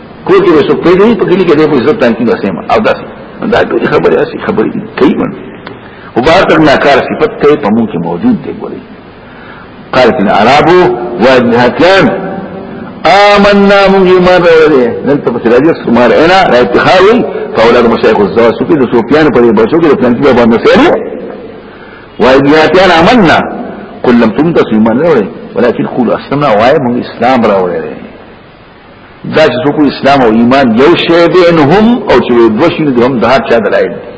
کو کې وسو په دې په کلی کې دې په عزت تانتی وسه ما او داسې دا ټول خبره اسی خبرې دي کوي من او بار تر ناکار صفت ته په مونږ کې موجود دی ګوري قالت العرب والهتان آمنا من ایمان راوړي نن ته په راځي سمار انا را اتخار وي فاولاد مشایخ الزواج سو کې د سوپیان په دې بچو کې د پلان کې باندې سره والهتان آمنا قل لم تمتس ایمان راوړي ولكن قول اسلمنا وای مونږ اسلام راوړي دا چې څوک اسلام او ایمان یو شی دی نو هم او چې دوه شي دي هم د هر چا دلایل دي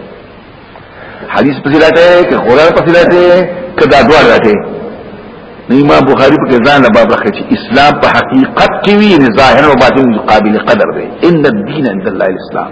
حدیث په ذاته کې قرآن په ذاته کې دا دوه راته نو امام بخاری په ځان له باب راخی چې اسلام په حقیقت کې وی نه ظاهر او باطن قابل قدر دی ان الدين عند الله الاسلام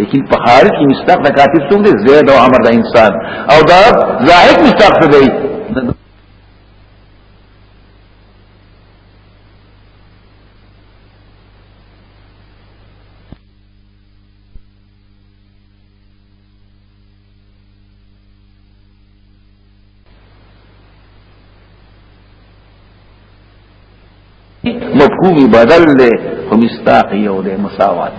لیکن په خارج کې مستق د کاتب څوک دی زید او عمر د انسان او دا ظاهر مستق څه دی مفهومی بدل لے خو مستاق یو دے مساوات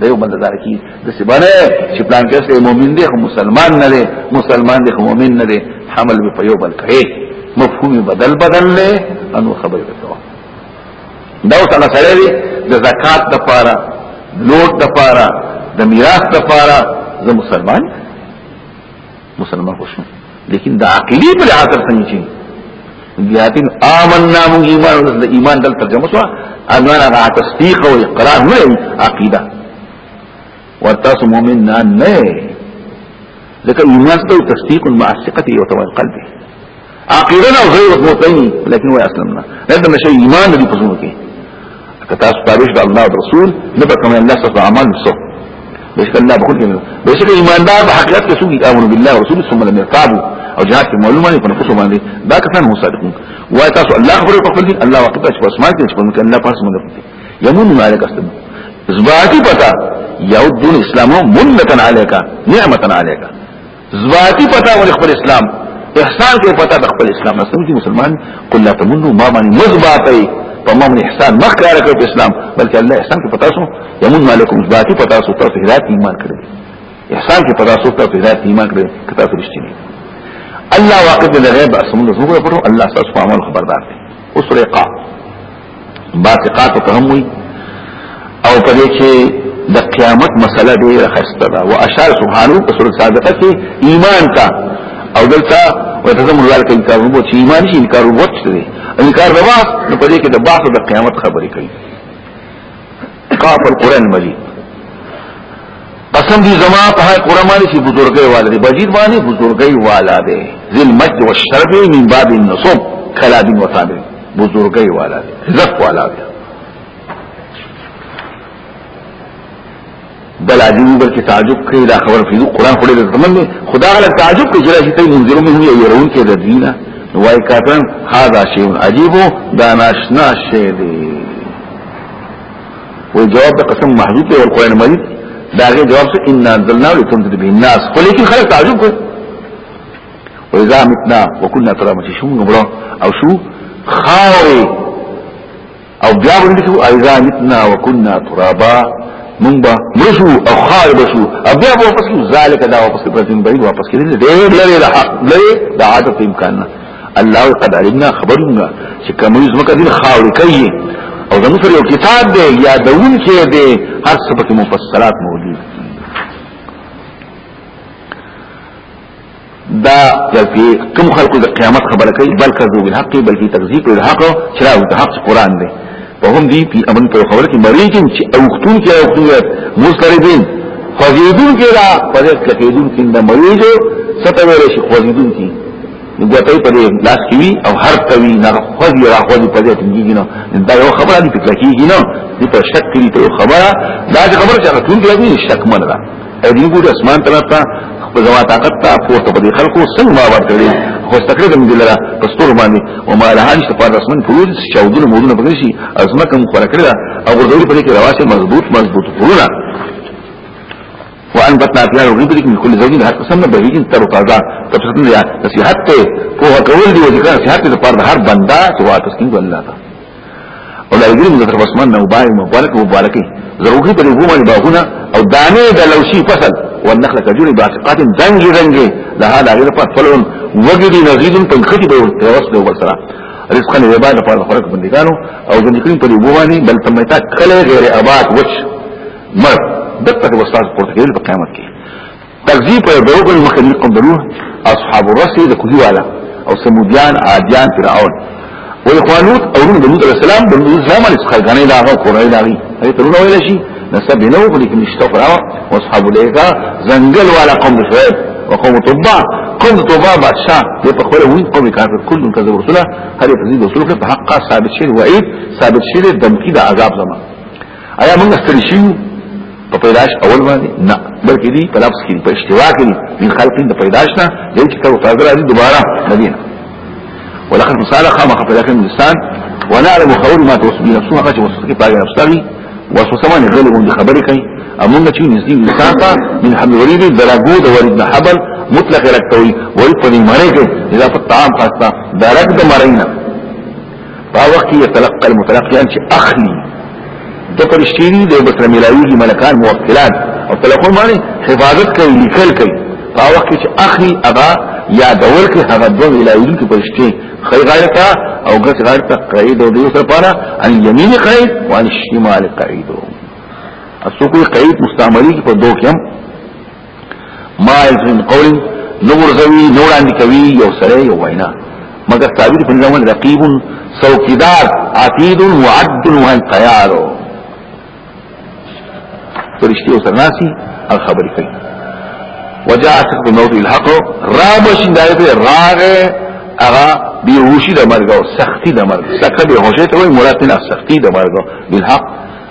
د یو بند دار کی د سبانه چې پلان کې سه مؤمن دی خو مسلمان نه دی مسلمان دی خو مؤمن نه دی حمل په یو بل کړي مفهوم بدل بدل له انو خبره دا اوس هغه سره دی د زکات د پاره لوټ د پاره د میراث د پاره زه مسلمان مسلمان خوشم لیکن دا عقلی پر عاطر څنګه چی بیاتین آمنا من ایمان د ایمان دل ترجمه شو انوان هغه تصدیق او اقرار نه عقیده وتاسو مؤمن نه نه لکه ایمان ته تصدیق مع الثقه او توکل دی عقیده نه غیر مطمئن لیکن وای اسلمنا لکه نشه ایمان دې پسونه کې که تاسو تابع د الله رسول نه به کوم الله سره عمل سو بشک الله بخل کې بشک ایماندار په حقیقت کې سوي امر بالله رسول ثم لم يرتابوا او جهاد کې معلومه نه پنه خصو باندې دا کسان هم صادقون وای تاسو الله خبره په خپل دین الله وقت چې په اسمان کې چې په مکان الله پاس مونږ یمن علیک استم زباتی پتا یو دون اسلامو منتن علیکا نعمتن علیکا زواتی پتا ور خپل اسلام احسان کې پتا د خپل اسلام نه سمجي مسلمان قل لا تمنو ما باندې مزباتي په مم احسان مخ کار کوي په اسلام بلکې الله احسان کې پتا سو يمن علیکم زواتی پتا سو تر هدایت ایمان کړی احسان کې پتا سو تر هدایت ایمان کړی کتاب رښتینی الله واقف لغیب اسمن زموږ پرو الله تاسو په عمل خبردار دی اوس رقا باثقات ته هم وي او په دې کې د قیامت مسله ډیره خسته ده او اشار سبحانه په سورۃ سابقه کې ایمان ته او دلته وتزم ذلک انکار وو چې ایمان شي انکار وو چې انکار روا نو په دې کې د باث او د قیامت خبرې کوي قاف القرآن مجید قسم دی زما په قرآن باندې چې بزرګي والا دی مجید باندې بزرګي والا دی ذل مجد والشرف من باب النصب کلا دین وطابع بزرګي والا دی عزت والا دی بل عجیب بل کې تعجب کوي دا خبر په قرآن خو دې تمن نه خدا غل تعجب کوي چې راځي ته منذرو مې یو يرون کې د دینه وای کاتن هاذا شی عجیب دا ناشنا شی دی و جواب د قسم محذوف او القرآن مجید دا غي جواب څه ان انزلنا لتنذر به الناس خو لیکن خلک تعجب کوي و اذا متنا وكنا ترى مشي شو نمرو او شو خاوي او بیا ورته اذا متنا وكنا ترابا مونږ به مرشو او خار بشو او بیا به واپس کیږو ذالک دا واپس پرتین بعید واپس کیږي ډېر لري د حق لري د عادت امکان نه الله قد علمنا خبرنا چې کوم یو زمکه دي خاور کوي او زموږ سره یو کتاب دی یا دون کې دی هر څه په مفصلات موجود دا چې کوم خلکو د قیامت خبره کوي بل کذو بالحق بل کی تکذیب کوي حق چرا د حق قران دی په هم دی په امن په خبره کې مریجن چې اوختون کې اوختون مستردین خوزیدون کې را پدې کې کېدون کې د مریج ستو ویل شي خوزیدون کې ګوتې په دې لاس کې وی او هر توی نه خوځي را خوځي په دې ټینګي نه دا یو خبره دې پکې کیږي نه دې په شک کې ته خبره دا خبره چې ټول دې شک منره دې ګور اسمان ته راته په زما طاقت ته پورته په دې خلکو څنګه ما ورکړي خو استقرار دې دلرا پستور باندې او ما له هیڅ په اسمان فروز شاودونه مودونه پکې شي ازمه کوم خور کړل او ورته په دې کې رواسه مضبوط مضبوط پرونا وان بطنا فيها وغيب لك من كل زوج هر قسم نه بهيږي تر تازه تفصیل نه نصيحت ته په کول دی ذکر نصيحت ته پر هر بندا سوا تسکین الله تعالی او دا ګریم ذکر عثمان نو بای مبارک مبارکي زروګي په لګو باندې باغونه او دانه د لوشي فصل والنخل کجوري باعتقاد زنګ زنګ له هغه غیر په فلون وګړي نزيدن په خټي به وسره د وسره رزقا لبا د پاره خورک بندګانو او ځنې کړي په لګو باندې بل تمتا کله غیر آباد وچ مر دغه وساز پورته کېږي په قیامت کې تغذیه په دغه ګل مخه نه قبلوه اصحاب الرسل د کوهي والا او سمودیان عادیان فرعون او اخوانوت او رون د موسی السلام د موسی السلام علیه السلام نه هغه قرآن دا وی هغه ترونه ویل شي نسب نو په دې کې نشته فرعون او اصحاب الیکا زنګل والا قوم شعیب وقوم طبا قوم طبا بادشاہ دې په خپل وی قوم کافر کل کذب رسوله هر یو تزيد رسوله په حق ثابت شي وعید ثابت شي د دمکی د عذاب زمان ایا موږ ستړي شو په پیدائش اول باندې نه بلکې دي په لفظ کې په اشتوا کې من خلق د پیدائش نه یو چې تاسو تازه راځي دوباره مدینه ولقد مصالح خامخ في الاخر من الانسان ونعلم خول ما توصف به نفسه هغه چې وصف کې پاګه نفسه وسوسه نه غلي مونږ خبرې کوي امونږ چې نږدې انسان ته من حمل ورید درجو د ورید حبل مطلق رکتوي ورید په دې معنی کې اضافه طعام خاصه درک د مرینا په وخت کې يتلقى المتلقيان چې اخلي د پرشتي دي د بسره ملاويږي ملکان موکلان او تلقون باندې حفاظت کوي لیکل کوي په وخت کې چې اخلي اغا یا دور کې هغه دوه ملاويږي کې پرشتي خي غارتا او غس غارتا قيد او دې سره پاره ان يمين قيد او ان شمال قيد اسو کوئی قيد مستعملي په دوه کې هم ما یلفظ من قول نور زوی نور اندی کوي یو سره یو وینا مگر تعبیر په نوم رقیب سوکیدار عتید معد وهن تیار فرشتي او سرناسي الخبر کوي وجاء سقط الموت الحق رابش دایته راغه اغا بیهوشی د مرګ او سختی د مرګ سکه بیهوشی ته وای مراد نه سختی د مرګ بالحق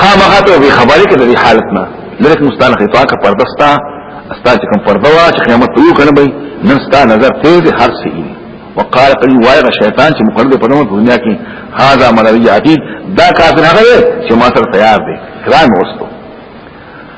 خامخا ته به خبرې کې د دې حالت نه لري مستان خطا کا پردستا استا چې کوم پرده وا چې قیامت ته وکړ به نن ستا نظر تیز هر څه یې وقال قل وایغه شیطان چې مقرد په نوم دنیا کې هاذا ملوی عتید دا کافر هغه چې ما سره تیار دی کرام وستو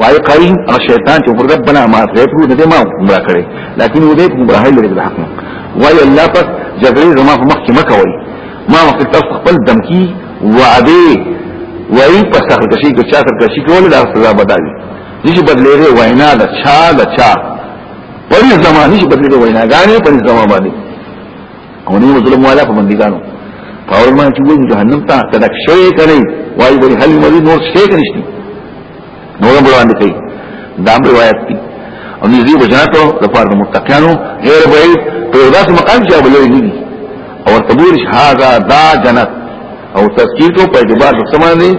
وای قرین او شیطان چې پر ربنا ما غیبو نه دې ما عمره کړې لکن و دې عمره لري د حق وای الله پس جګړې زما په مخ کې مکوي ما وخت تاسو خپل دم کی وعده وای په سر کشي کې چا سر کشي کول دا سزا بدایي نشي بدلېږي وینا د چا د چا پرې زمانه نشي بدلېږي وینا غانې پرې زمانه باندې او نه مظلوم والا په بندګانو پاور ما چې وایي جهنم ته تدک شوی کوي وایي هل مری نور شي کنيشتي نور بلوان دي کوي دا روایت دي او نزدې بجناتو د پاره د متقینو غیر بعید په داسې مقام چې ابلې نه دي او تبور هاذا دا جنت او تذکیر کو په اعتبار د سمانه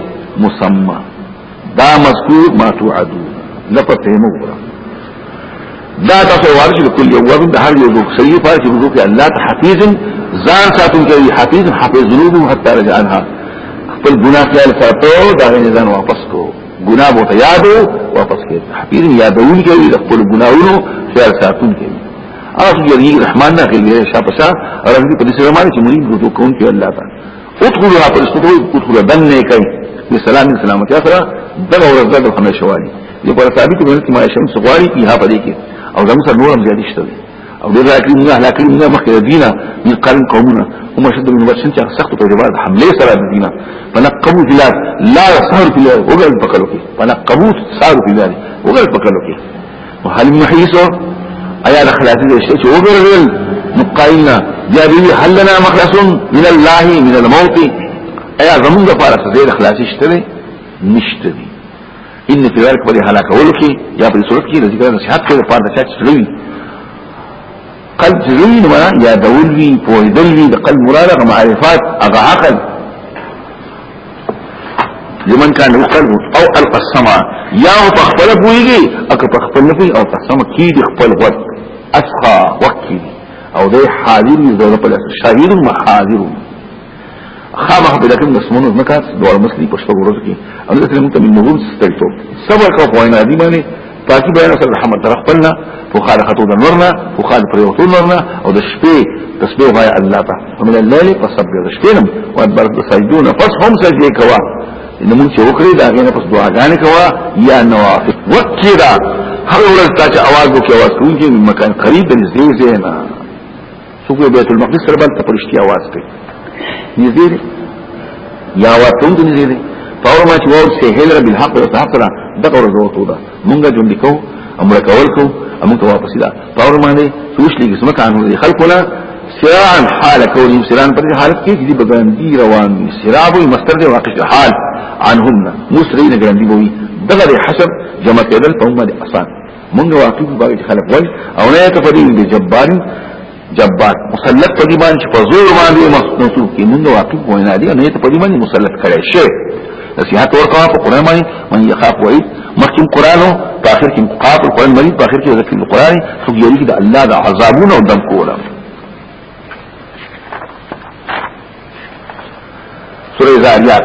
مسمى دا مذکور ما توعدون لپاره تیمو دا تاسو ورشي کل یو ورن هر یو ذوق صحیح پاره چې ذوق الله ته حفیظ ځان ساتون کوي حفیظ حفیظ ذنوبه حتی رجعنها خپل ګناه خیال ساتو دا غني ځان واپس کو ګناه بو ته یادو واپس کې حفیظ یادول کوي د خپل ګناونو خیال ساتون کوي اخو یری رحمان نه کوي شاپسا رنګي په دې سره باندې چې مرید ګوتو کون کې الله تعالی ادخلوا پر استوي ادخلوا دنه کوي بسلام سلامتی اخره دغه ورځ د خنه شوالي دې پر ثابت ویل چې ما شمس غواړي کی ها پدې کې او زموږ سره نورم زیات شته او دې راکې موږ هلاکې موږ مخکې دینه من قرن قومنا هم شد من وقت شنچا سخت په جواب حمله سره دینه فنقبو بلاد لا يسهر في الله وګل پکلو کې فنقبو سار في الله وګل پکلو کې وهل محيسو ایا د خلاصې شي چې وګرځل نقاینا بیا دې هل لنا مخلص من الله من الموت ایا زمونږ لپاره څه د خلاصې شته نشته دي ان په ورک باندې هلاکولو کې یا په صورت کې د ذکر نصيحت کې په اړه چې لوي قلب زوی نو یا دول وی پوهیدل وی د قلب مراد غ معرفات اغه عقل لمن كان له قلب او القى السمع یا په خپل بویږي اګه په خپل نه او په سم کې د خپل غوږ اسخا وکي او د حاضر زوره په شاهد محاضر خامخ په دغه مسمونو نه کاس دوه مسلې په شپږ ورځو کې او د اسلام ته منور ستړتو صبر کو په نه دی باندې پاکي بیان سره رحمت طرف پلنا په خاله خطو د نورنا په خاله پر یو ټول نورنا او د شپې تسبیح غای الله ته ومن الليل فصبر د شپې نم او بر سجدون فصهم سجدي کوا ان موږ چې وکړي دا غنه پس دعاګانې کوا یا نوافل وکړه هر ورځ تا چې आवाज وکړي आवाज کوونکی مکان قریب نږدې زینا څوک بیت المقدس سره بل تپرشتي आवाज کوي نږدې دي یا واتون دي نږدې دي فور ما چې ور سه هل رب الحق او صاحب سره دغه ورځ وته ده مونږه جون لیکو امر کول کو امونږ واپس ده فور ما نه سوچ لګي سمته ان خلقنا سراعا حال كونهم سراعا پر حالت کې دي بګاندي روان دي سراع وي مستر دي واقع حال عنهم مسرين ګاندي وي دغه حسب جمع کېدل په موږ دي آسان مونږ واقعي په باندې خلک وای او نه ته پدې دې جبار جبار مسلط پدې باندې چې په زور باندې مخنوسو کې مونږ واقعي وای نه دي نه ته پدې باندې مسلط کړي شي نصيحت ورکا په قران باندې من يخاف وعيد مخکم قرانو په اخر کې قاف القران مريض په اخر کې ذکر القران خو یې کې د الله د عذابونو دم کوله سورہ زاریات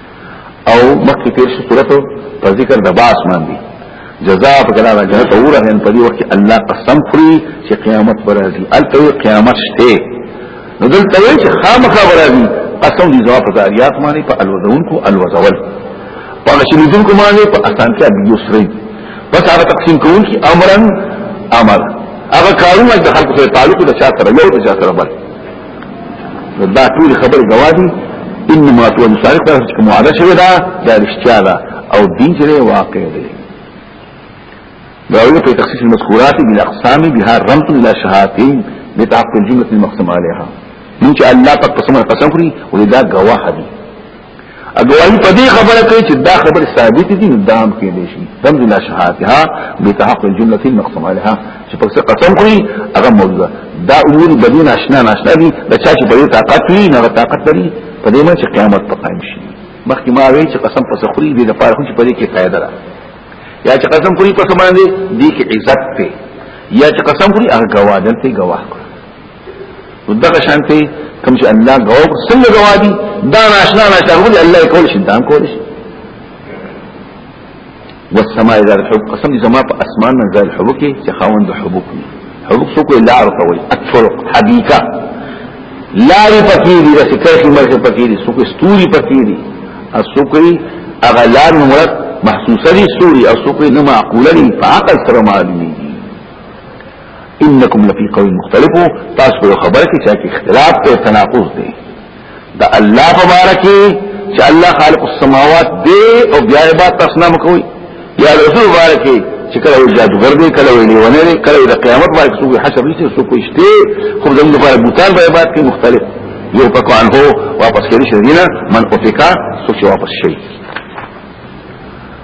او مخکې تیر شو صورت په ذکر د باس باندې جزاء په کلام جنت اور هن په دې وخت کې الله قسم خوري چې قیامت برازي الته قیامت شته نو دلته وایي چې خامخا برازي قسم دي جواب په ذاریات باندې په الوزون کو الوزول په شنیدون کو باندې په اسان کې ابي یسري بس هغه تقسیم کوون کې امرن امر هغه کارونه د خلکو سره تعلق د چا سره یو د چا سره بل دا ټول خبر گوادی انما تو مصارف دا چې کوم عادت شوی دا دا رښتیا ده او دین چې واقع دی دا یو په تخصیص المذکورات بالاقسام بها رمز الى شهادتين لتعقل جمله المقسم عليها من چې الله په قسم قسم کړی او دا گواه دی اګوان په دې خبره کوي چې دا خبر ثابت دي دام کې دي شي دم دي نشهاتها بتحق الجمله المقسم عليها چې په څه قسم کوي هغه موجوده دا امور بدون آشنا ناشنا دي د چا چې په دې طاقت وي نه طاقت لري په دې باندې قیامت په قائم شي مخکې ما وی چې قسم په سخري دي د پاره خو چې په دې کې فائدہ ده یا چې قسم کوي په سمانه دي دې کې عزت ته یا چې قسم کوي هغه گواه دلته گواه کوي دغه شانتي کوم چې الله غو څنګه غوادي دا ناشنا ناشنا غوړي الله کول شي دام کول شي والسماء ذات الحب قسم دي زما په اسمان نه ذات الحب کې چې خاوند حبوب نه حبوب څوک الا عرفه وي الطرق حديقه لارې پکې دي د سکرخي مرګ پکې دي څوک استوري پکې دي او څوک اغلار مراد محسوسه دي استوري او څوک نه معقوله دي په عقل سره معلومي انکم لفی قول مختلفو تاسو په خبره کې چې اختلاف ته تناقض دی دا الله مبارکي چې الله خالق السماوات دی او بیا عبادت تاسو نه کوي یا رسول مبارکي چې کله یو جادوګر دی کله یو لیونه دی کله د قیامت باندې څوک حشر نشي څوک وشته خو زموږ لپاره بوتان به عبادت کې مختلف یو پکو انه واپس کړي شي نه من اوفیکا څوک واپس شي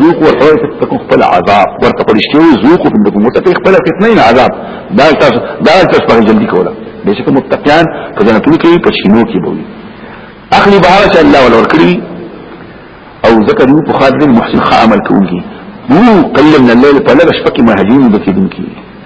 ذوقوا حياتكم خپل عذاب ورته پرشتي ذوقوا بندكم متقي خپل فتنه عذاب دا تاسو دا تاسو په جلدی کوله بشکره متقیان په جنتونو کې په شینو کې بوي اخلي بهار چې الله ولور کړی او ذکر یو په خاطر محسن خامل کوي نو قللنا الليل فلا بشفق مهاجرين بكيدن كي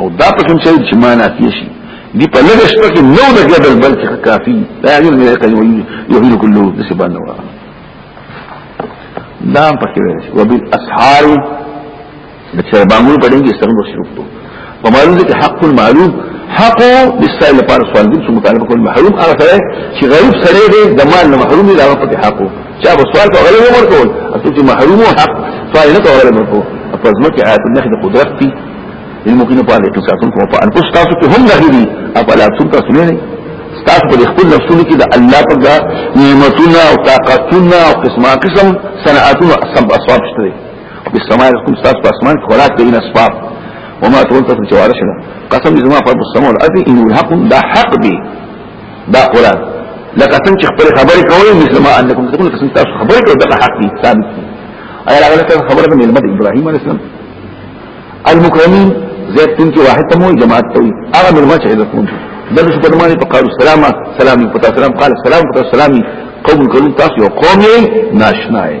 او دا په کوم ځای چې معنا تي شي دي په لږه شپه کې نو د جبل بلکې کافي دا غیر نه کوي یو یو کله د سبحان الله دا په کې وایي او بل اسحار د چې باندې پدې کې څنګه شروع کو په معلوم دي حق معلوم حق بالسائل لپاره سوال دي چې مطالبه کول محروم هغه سره چې غریب سره دی د مال محروم دی هغه په حقو چا په سوال په غلبه ورکول اته چې محروم حق سوال نه کول ورکو په ځمکه آیات نه د قدرت دي الممکن په اړه تاسو ساتون کوم په ان پوس تاسو ته هم غوړي اپا لا څو تاسو نه تاسو په خپل نفسونو کې د الله په نعمتونو او طاقتونو او قسمه قسم صنعاتونو اسباب اسباب شته په سماع کوم تاسو په اسمان کې خوراک دي اسباب وما تولت في الجوارح قسم بزما فرب السماء والأرض إنه الحق ده حق بي دا قران لکه څنګه چې خبر خبرې کوي مثل ما انکم تقول لکه څنګه تاسو خبرې کوي دا حق دي ثابت دي ایا هغه ته خبره کوي ملت ابراهيم عليه السلام المكرمين زيد تنك واحد تموي جماعت توي اغم المجع اذا كنت بل شو بدماني فقالوا السلام سلامي فتا سلام قال السلام فتا سلامي قوم قالوا تاسو قومي ناشنائي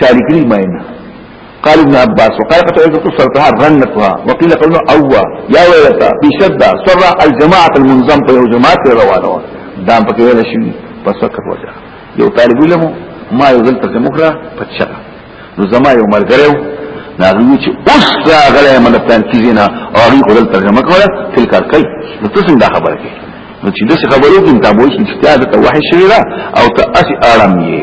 شاركري ماينا قال ابن عباس وقال قد عزت صرتها رنتها وقيل قلنا أوى يا ويلتا بشدة صر الجماعة المنظم في الجماعة روانوا دام پکې ویل شي پس وقت وجه یو طالب علم ما یو ځل ترجمه کړه پچا نو زما یو مرګره ناغوی چې اوس راغله من پلان کیږي نه او هغه خپل ترجمه کوله تل کار کوي نو تاسو دا خبره کوي نو چې دغه خبرو کې تاسو چې ته وحش شوی او ته اسی آرام یې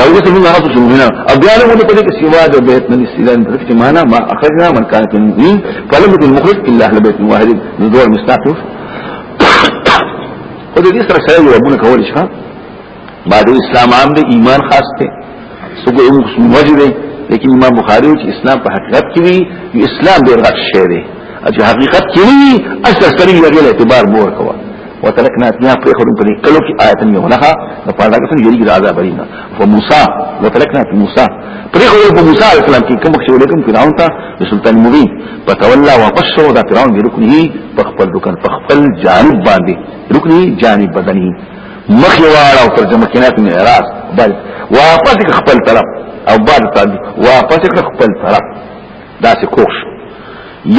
راوځي چې موږ هغه څنګه او بیا له موږ په دې کې سیوا د بیت نه استدلال پر چې معنا ما اخرجنا من كان في المدين فلم يكن مخرج الا اهل بيت واحد نو دوه مستعطف او دې سره سره یو ابونه کول شي بعد اسلام عام دې ایمان خاص ته څنګه یو مسلمان وجه دی لیکن امام بخاری چې اسلام په حقیقت کې وی اسلام ډیر غټ شی دی چې حقیقت کې وی اصل سره یې اعتبار مور کوي وترکنا اتنیا پر خورن پر کلو کی آیتن یو لها نفادا کسن یری کی عذاب علینا فموسا وترکنا فی موسا پر خورن پر موسا علیہ السلام کی کم بخشی ولیکم فرعون تا بسلطان مبین فتولا وقشو دا فرعون بی رکنی پخپل رکن پخپل جانب باندی رکنی جانب بدنی مخی وارا و ترجمه کنات من اعراض بل واپس خپل طرف او بعد تعدی واپس خپل طرف دا سه کوښ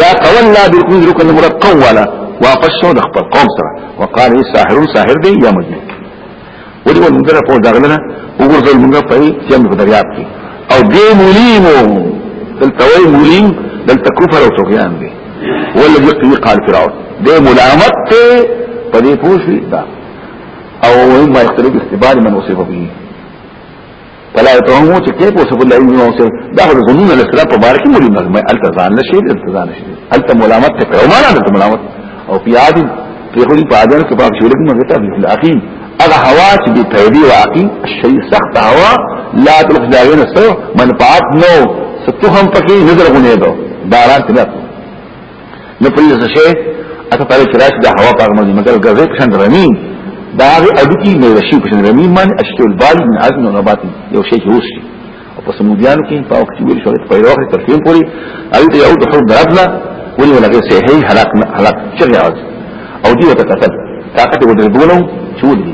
یا قولنا بالکم ذکر مراد قوم والا واپس شو د خپل قوم سره وقال ای ساحر ساحر دی یا مجنون ودی ول موږ په داغلنه وګورځل موږ په سیم په دریاب کې او دې مولیم دلته وای مولیم دلته کفر او طغیان دی ولذي قال فرعون دې ملامت ته په دې پوښتنه او ما يختلف استبار من وصف به فلا يتهمو چې کیف وصف الله ابن وصف دا خو ظنون الاسلام په بار کې مولي مګمه التزام نشي التزام نشي الته ملامت ته کړو معنا د ملامت او پیاد په خو دې په اجازه کې په شورې کې مګه ته بل اخي هغه هوا چې دې پیدي واقعي شي سخت هوا لا تلخ داغین سره منفعت نو ستوهم پکې نظر غونې دو باران تلات نه پولیس شي اته پاره چې راځي د هوا په اړه مې مګر غزې په شان رمي دا هغه اډو کې مې رشي په شان رمي مان اشتول بال من عزم ونبات یو شی چې وشي او په سمودیانو کې په وخت ویل شو په یو وخت ترفیم پوری او ته یو د حر دربلا ولي ولا غیر صحیح هلاک هلاک چغه او دی وتکتل طاقت ودربولو شو دي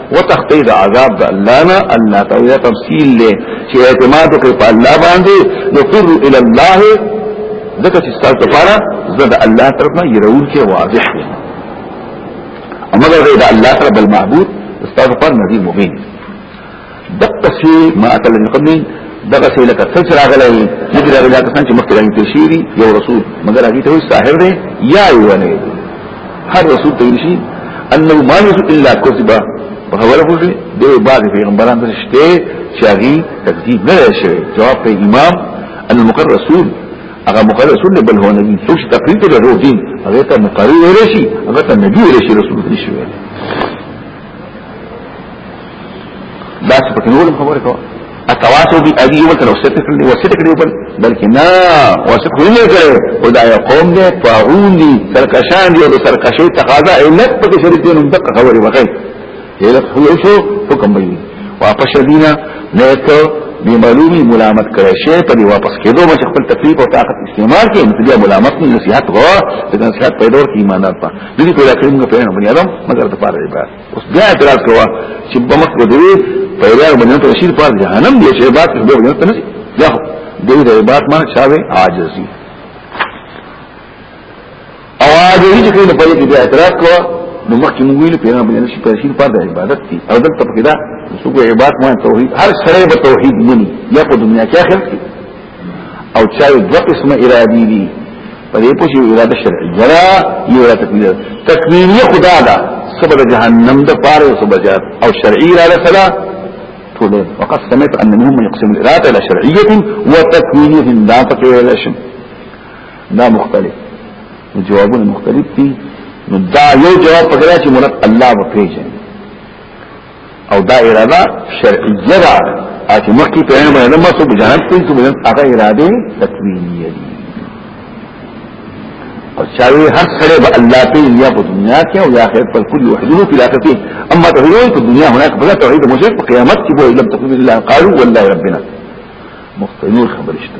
وتختی د عذاب د الله نه الله تعالی تفصیل له چې اعتماد وکړي په الله باندې نقر الى الله ځکه چې ستاسو لپاره زده الله طرف نه يرون کې واضح دی اما غیر الله طرف المعبود ستاسو لپاره نبی مبین دغه شی ما اتل من قبل دغه شی لکه څنګه راغلی نبی راغلی دا څنګه چې مخکې راځي تشيري یو رسول مګر هغه ته ساحر دی یا یو نه هر رسول ته شي انه ما يسو الا كذبا په خبره پوښي د بعض پیغمبران ته شته چې هغه تکذیب نه شي جواب په امام ان مقرر رسول هغه مقرر رسول نه بل هو نبی څو چې تقریر ته ورو دین هغه ته مقرر ویل شي هغه ته نبی ویل شي رسول نشي ویل دا څه پکې نور خبره کوه اتواسو بی ابي یو تر وسته کړل دی وسته کړی بل بلکې نه وسته خو نه کړو او دا یو قوم دی طاغون دي سرکشان دي او سرکشي تقاضا علت پکې شریک دي نو دغه خبره وکړي علت خو یو شو حکم به وي واپس دینه نه ته بی معلومی ملامت کرے شے پا دی واپس کے دو بچ خپل تکلیف و طاقت استعمال کے نتیجہ ملامت نہیں نصیحت غوا لیکن نصیحت پیدور کی ایمانات پا لیکن کوئی اکریم کا پیرن بنی آدم مگر دپار عباد اوس بیا اعتراض کوه چې په مخ کې دی په لار باندې ته شي په جهنم دی چې بعد به جنت نه شي دا دې د عبادت ما شاوه عاجزي او عاجزي چې کله په دې اعتراض کوه نو مخکې موږ ویل پیران باندې شي په شي په عبادت دي او دلته په کې دا څوک عبادت ما توحید هر سره به توحید مني یا په دنیا کې اخر کې او چا دو قسم ارادي دي په دې پوښي اراده شرعیه ده یو اراده تکوینیه تکوینیه خدا ده سبب جهنم ده پاره او سبب جهنم او شرعي اراده سلا ټول وقد سمعت ان منهم من يقسم الاراده الى شرعيه وتكوينيه دا پکې ویل شم دا مختلف جوابونه مختلف دي نو دا یو جواب پکې چې مراد الله په پیژني او دا اراده شرعیه ده اته مخکې په اړه باندې ما څه بجانب کوي څه بجانب هغه اراده تکوینیه دي او چاوي هر سره به الله په دنیا په دنیا کې او آخرت پر کل وحده په آخرت اما توحید په دنیا هناك بلا توحید مشرک په قیامت کې به لم تكن الا قالوا والله ربنا مختلف خبرشته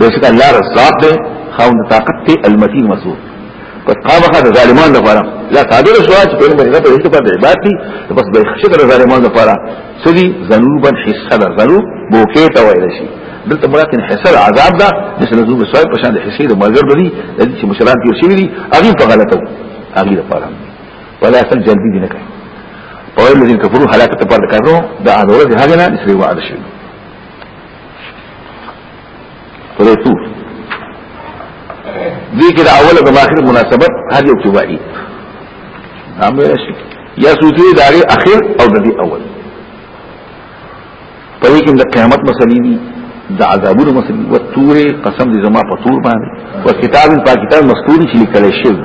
بشک الله رزاق دی خاوند طاقت دی المتین مسعود پس قامخه د ظالمان لپاره لا قادر شو چې په دې کې په هیڅ په عبادت دي پس به خشه د ظالمان لپاره سدي ذنوبا حصہ ده ذنوب بوکې ته وایل شي دلته مراد ان حصہ عذاب ده مثل ذنوب سوال په شان د حصې د مرګ دی چې مشران کې شي دي هغه په غلطو هغه لپاره ولا اصل جلبي دي نه کوي او الذين كفروا هلاکت پر کارو دا اورز هغه نه چې وعده شي پرېتو دې کې د اوله د اخر مناسبت هر یو کوي نام ویل شي یا سوتي د هغه اخر او د دې اول په دې کې د قیامت مسلې دي د عذابونو مسلې او تور قسم دې زما په تور باندې او کتاب په کتاب مستوري چې لیکل شوی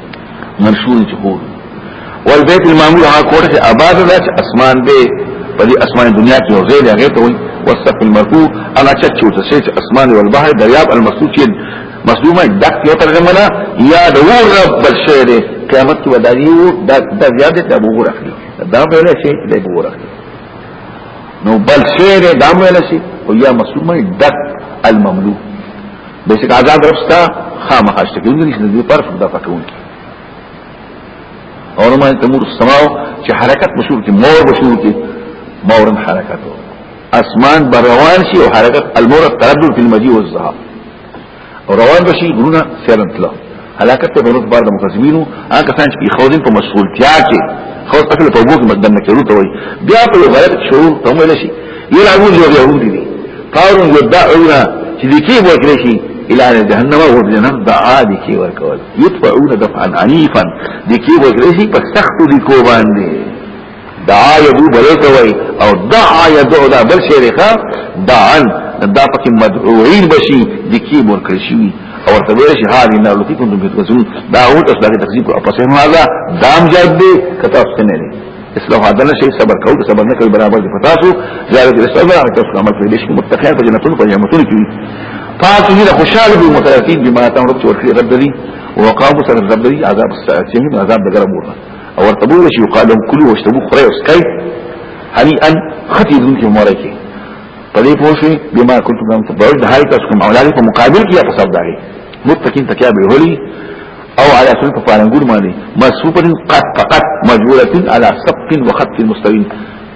مرشون چکول والبيت المعمول ها کوټه چې آباد ده چې اسمان به په دې اسمان دنیا کې ورځي دی هغه ته وي وسط المرفوع انا چت چې ورته چې اسمان او البحر دریاب المسجود چې مظلومه دک یو ترجمه یا د ور رب بشیر قیامت کې ودایو د د زیادت ابو ور اخلي دا به له شي د ابو ور اخلي نو بل شیر دا به له شي او یا مظلومه دک المملوک بیسک عذاب ربستا خامخا شته کې موږ نه دي پر فرض دفع کوو اور ما تمور السماء چې حرکت مشهور کې مور مشهور کې مورن حرکت اسمان بر روان شي او حرکت المور تردد في المجيء والذهاب روان بشي غرونه سیرن تلو هلاکت ته ورو بار د مخزمینو هغه کسان چې خوځین په مسؤلتیا کې خو په خپل په وګړو کې مدنه کېرو ته وي بیا په غلط شعور ته مې لشي یلعبون یو یهود دي قارون یدعون چې دې کې ورکړي شي الى جهنم او جهنم دعاد کې ورکول یدفعون دفعا عنيفا دې کې ورکړي شي په سخت دي کو باندې دعا یدو بلیتا وی او دعا یدو دا بل شیرخا دعا دا پکی مدعوین بشی دکی مرکرشوی او ورته ویل شي هاذ ان التي كنتم تتقون دا هو تاسو دغه تکذیب او پس هم هاذا دام جاد دی کته څه نه دی اسلام هذا نه شي صبر کوو صبر نه کوي برابر دي پتاسو زیارت اسلام هغه تاسو عمل کوي دي متقین په جنتونو په جنتونو کې پاک دي خوشاله دي مترکین بما تم رب ورکړي رب دي وقاموا سر رب دي عذاب الساعه عذاب دغه مورنه او ورته بول شي قال لهم كلوا واشربوا خوري وسكاي هنيئا ختي ذنك مباركي په دې پوه شئ بما كنتم لم تبرد هاي تاسو کوم اولاد په مقابل کې په سبب داري متقين تکیا به هولي او على سلف فارنګور باندې مصفوفه قد فقط مجبوره على سبق وخط مستقيم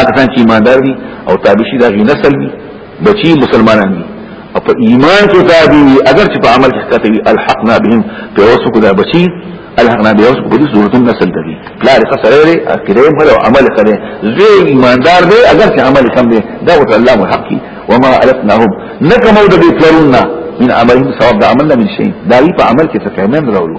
اکسان چې ایماندار دي او تابع شي دا غي نسل دي بچي مسلمانان دي او په ایمان کې تابع وي اگر چې په عمل کې کته وي الحقنا بهم په اوسو کې دا بچي الحقنا به اوس په دې صورت نسل دي پلار ښه سره لري اخیره مل او عمل کړي زوی ایماندار دی اگر چې عمل کم دی دا وت الله محق کی وما التناهم نکمو د دې پلارونه من عملهم ثواب د عملنا من شيء دا په عمل کې څه فهمن راولو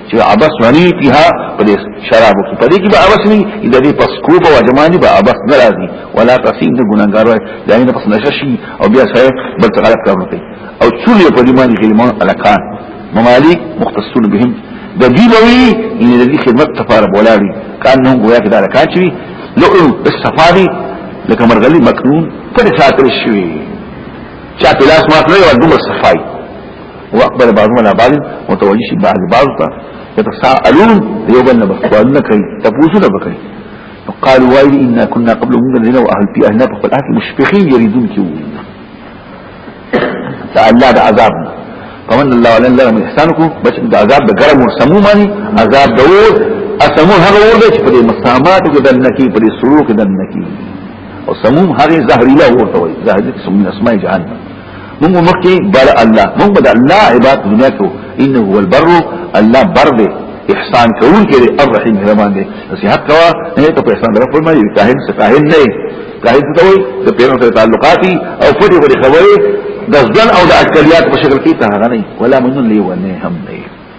چې عبس معنی فيها په دې شراب کې په دې کې به عبس نه الا دې پس کوبه او جماني به عبس نه راځي ولا تسین د ګناګار وای دا نه پس نششي او بیا سره بل غلط کار نه کوي او ټول په دې باندې کلمه الکان ممالک مختصون بهم د دې لوي ان د دې خدمت لپاره بولاوي کانهم گویا کې دا راکاچوي لؤلؤ الصفاري لکه مرغلي مكنون پر ساتل شوی چا په لاس مات نه یو دومره صفای واقبل بعضهم على بعض متوجه شي بعض بعض ته يتساءلون یو بل نه بسوالونه کوي تپوسونه وکړي قالوا وایي ان كنا قبل منذرين واهل في اهلنا په خپل اهل مشفقين يريدون کیو تعالی د عذاب فمن الله على الله من احسانكم بس د عذاب د ګرم سمو معنی عذاب د اور اسمو هغه اور چې په مسامات کې دنه کې په سرو کې دنه کې او سموم هغه زهريله ورته وي زهريله سموم اسماء جهنم موږ مخکې بر الله موږ بد الله عبادت دنیا کو انه هو البر الله بر دی احسان کوون کې الرحیم رحمان دی نصیحت کوا نه ته احسان در پر مې کاهن څه کاهن نه کاهن څه وي د پیرو سره تعلقاتي او فټي فټي خبرې د ځل او د اکلیات په شکل کې ته نه ولا منن لیونه هم نه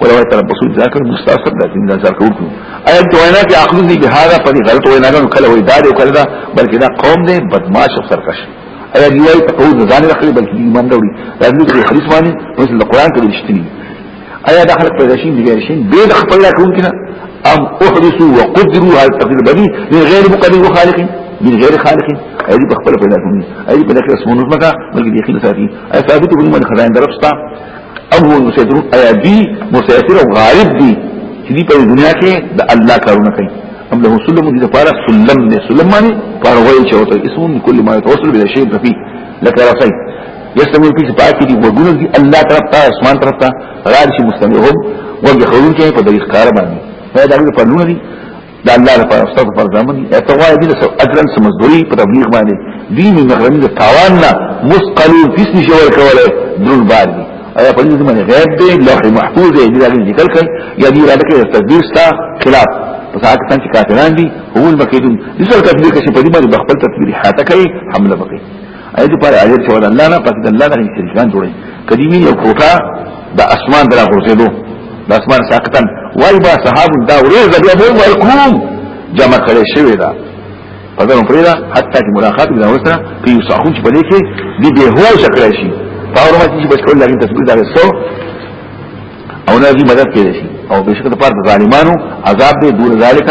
ولا ولا تربصوا ذاكر مستاثر ده ان ذاكر کوو اي ته وینا کې اخذ دي به هغه په غلط وینا نه کله وې دار او کله دا بلکې دا قوم دې بدمعاش او سرکش اي دی وای ته قوم ځان نه خپل بلکې ایمان دوري دا دې په حدیث باندې او د قران کې رښتینی اي دا خلک پیدا شي دي شین به د خپل لا کوم کنه ام احدثوا وقدروا هذا التقدير بني من غير مقدر وخالق من غير خالق اي دې خپل پیدا کوم اي دې په دغه اسمنو مکه بلکې دې خپل ساتي اي ثابت بن من خدای درپستا او هو مسیطر ایا دی مسیطر او غالب دی چې دی په دنیا کې د الله کارونه کوي ام له سلم دي لپاره سلم نه سلم باندې پاروي چې وته اسمون کل ما يتوصل به شي په لکه راسي يستمر في پاکي دي وګونه دي الله طرف ته اسمان طرف ته غار شي مستمرهم وګ خلون کې په دې ښکار باندې دا د پرلونه دي دا الله لپاره استاد پر ځامن ته وایي دې سو اجرن سم مزدوري په تبلیغ باندې دیني مغرمي د تاوان نه مسقلو فیس نشي ور کوله درون باندې ایا په دې باندې غیب دی لوح محفوظ دی دا ذکر کوي یا دې راته کې تدبیر ستا خلاف په ساعت کې چې کافران دي هو المکیدون دې سره تدبیر کې په دې باندې خپل تدبیر حاته کوي حمله وکړي اې دې پر اجر څو الله نه پکې الله نه شریکان جوړي قدیمی یو کوټه د اسمان درا ورسېدو د اسمان ساقطن وای با صحاب دا ورځ بیا مو ورکوم جمع کړي شوی دا پدانو پریدا حتی چې ملاقات بنا وسره په یو صحون چې بلې کې دی به هو شکل شي فورمه چې بچو لګین تسبیح دا وسو او نه دې مدد کړي شي او بشک د پاره ظالمانو عذاب دې دون ذالک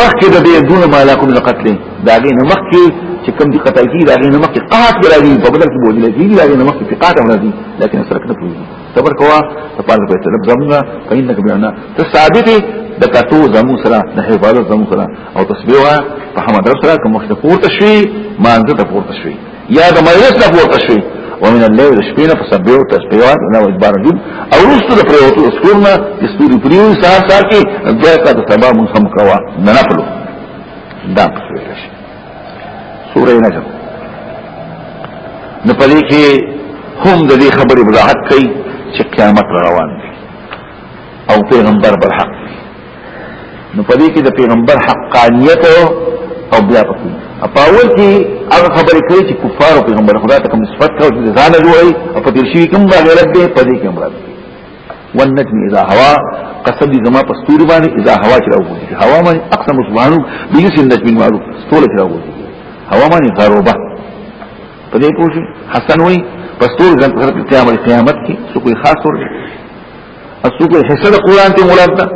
مخکې د دې دون مالکم لقتل دا دې نه مخکې چې کوم دي قتل کی دا دې نه مخکې قات راځي په بدل کې بوجل کی دا دې نه مخکې فقات راځي لکه سره کنه پوي صبر کوا ته پاره په طلب زمنا فإنك بنا ته ثابت د کتو زمو سره د حفاظت زمو سره او تسبیحه په حمد سره کوم مخکې پورته شي مانزه ته پورته شي یا د مجلس نه پورته شي ومن الليل شپینه فسبه او تسبیح نه اجبار جن او رسو د پریوتو اسکورنا استوري پریو سار سار کې دغه کا د سبا مون هم کوا نه نپلو دا پسوي شي سورې نه جوړ نه پدې کې هم د دې خبرې وضاحت کوي چې قیامت روان دي او پیغمبر برحق نو په دې کې د پیغمبر حقانیت او بیا پکې په اول کې هغه خبرې کوي چې کفار او پیغمبر خدا ته کوم صفات کوي چې ځان جوړي او په دې شي کوم باندې رد دی په دې کې مراد والنجم اذا هوا قسم دي زما په ستوري باندې اذا هوا چې راوږي هوا باندې اقسم سبحانه بيس النجم معروف ستوره چې راوږي هوا باندې غروبه په دې پوښي حسن وای په ستوري ځان سره قیامت قیامت کې څه کوئی خاص ورته اسو کو حصہ د قران ته مراد ده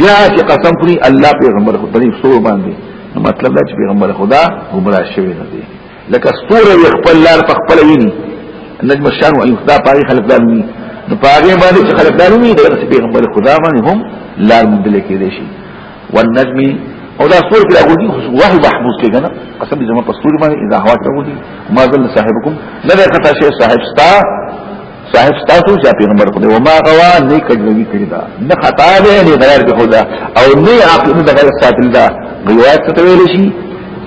بیا چې قسم کړی الله پیغمبر خو دې سور باندې مطلب دا چې پیغمبر خدا گمراه شوی نه دی لکه ستور وي خپل لار په خپل ویني نجم الشان او خدا پاره خلق دالمي نو پاره باندې چې خلق دالمي دغه پیغمبر خدا باندې هم لار مدل کې دي شي والنجم او دا ستور کې راغلي وحي محفوظ کې کنه قسم دې زموږ په ستور باندې اذا هوا کې راغلي ما ظل صاحبكم لذا قطع شي صاحب ستا صاحب تاسو چې پیغمبر خو وما غوا نه کړی کړی دا نه خطا دی نه غیر به خدا او نه عقل د غیر ساتل دا روایت ته ویل شي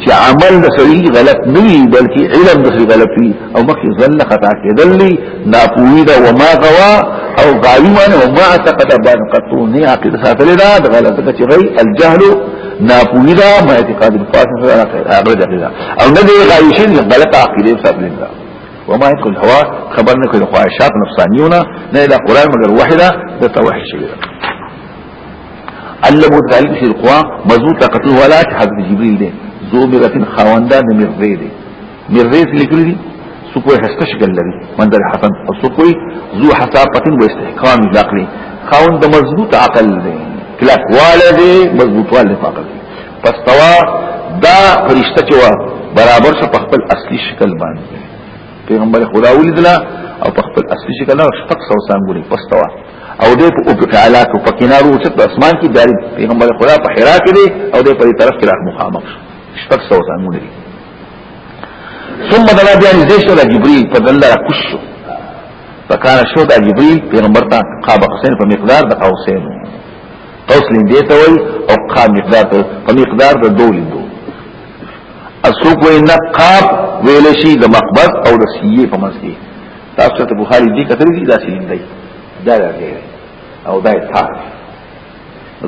چې عمل د سړي غلط نه وي بلکې علم د سړي غلط وي او مخکې ځل خطا کېدل نه ناپوهي دا وما غوا او غاوی معنی وما اعتقد بان قطو نه عقل ساتل دا د غلط چې غي الجهل ناپوهي دا ما اعتقاد الفاسد هغه دا او نه دی غاوی شي غلط عقیده ساتل دا وما يكون هوا خبر نه کوي خواهشات نفسانيونه نه الى قران مگر وحده د توحید شوی ده علمو ذلك في القوا مضبوط طاقت ولا حد جبريل ده ذو مرة خواندا د مرغې ده مرغې لیکل دي سکوی حسن شکل لري منظر حسن او سکوی ذو حسابه و استحکام عقل خوان د مضبوط عقل ده کلاک والده مضبوط والده عقل فاستوا دا فرشتہ چې وا برابر شو په خپل اصلي شکل باندې پیغمبر خدا ولیدلا او په خپل اصلي شکل او شپږ سو سانګوري فاستوا او دې په افق اعلی کو په کنارو چې په اسمان کې جاری پیغمبر خدا په حرا کې دی او دې په طرف کې راخ مخامخ شپږ سو سانګوري ثم دلا بیا نږدې شو د جبريل په دنده را کوش شو فکان شو د جبريل پیغمبر ته قاب حسین په مقدار د قوسین قوس لندې ته وایي او قاب مقدار ته په مقدار د دوه لندو اسوک وایي نقاب ویل شي د مقبض او د سیه په منځ کې تاسو ته بخاری دې کتلې دي دا سیندای دا راغی او دا تا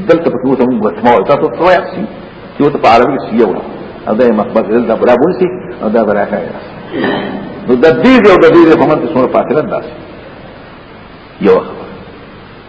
دلته په کومه موږ وتمو تاسو ته وایي چې ته په عربي سیه ولا او دا مقبض دلته بلا بولسي او دا راغی نو د دې او د دې په منځ کې څومره فاصله ده یو خبر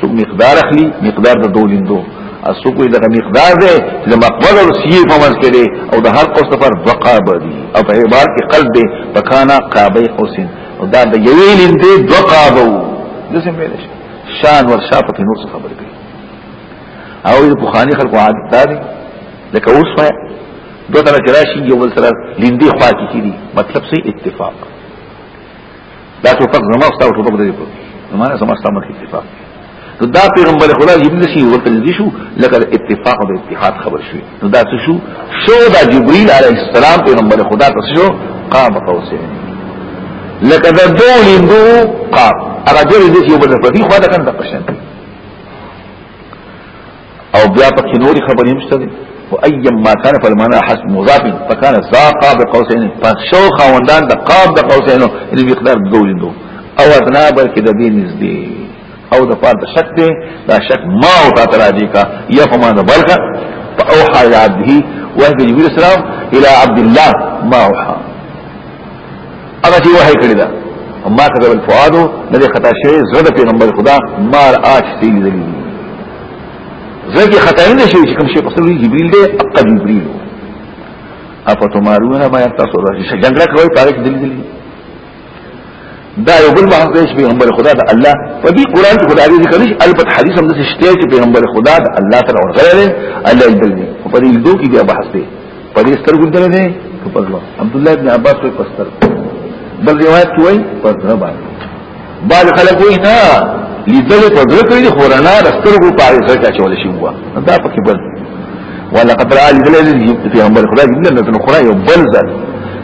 سوق مقدار اخلي مقدار د دولیندو اسوق دغه مقدار دی چې مقبل او سی په منځ کې دی او د هر قوس پر وقابه دی او په عبار کې قلب دی پکانا قابه قوسین او دا د یوې لیندې وقابه د څه مې نشه شان ور شاپه کې نور خبر کوي او د بخاری خلکو عادت دا دی لکه اوس ما دوه تر کې راشي یو بل سره لیندې خوا کې کیږي مطلب سي اتفاق دا ټوپک زما او تاسو ټوپک دی زما نه سم استعمال اتفاق نو دا پیغمبر خدا جبريل شي ورته دي شو لکه اتفاق او اتحاد خبر شي نو دا څه شو شو دا جبريل عليه السلام پیغمبر خدا ته شو قام قوسين لکه دا دول اندو قام هغه دې دې یو بل په دې خو دا کنده قشن او بیا پکې نوري خبرې هم شته وايم ما كان فالمعنى حسب مضاف فكان ذا قاب قوسين فشو خوندان د قاب د قوسين ان مقدار دول دو او ادنا بلکې د دې نږدې او د پاره شک دی دا شک ما او تا تراجی کا يفهم هذا بلکه فاوحى الى عبده وهب جبريل السلام الى عبد الله ما اوحى هغه چې وحی کړی دا ما کذب الفؤاد نه دې خطا شوی زړه د پیغمبر خدا مار آج تی دلی زړه کې خطا نه شي چې کوم شي پسې جبريل دې اقا جبريل اپا تمارونه ما تاسو دا چې جنگړه کوي پارک دلی دلی دا یو بل محض دی پیغمبر خدا د الله په دې قران کې خدای ذکر نشي البته حدیث هم د شته چې پیغمبر خدا د الله تعالی ورغله الله دې په دې دوه کې بیا بحث دی په دې سترګو درې دي په ځلو عبد الله ابن عباس په پستر بل روایت وای په ځل باندې بعد خلک وای نه لیدل په ځل کې دي خورانه سترګو په اړه څه چول شي وو دا پکې بل ولقد را لیدل دي په امر خدای دې نه تنه خدای یو بل ځل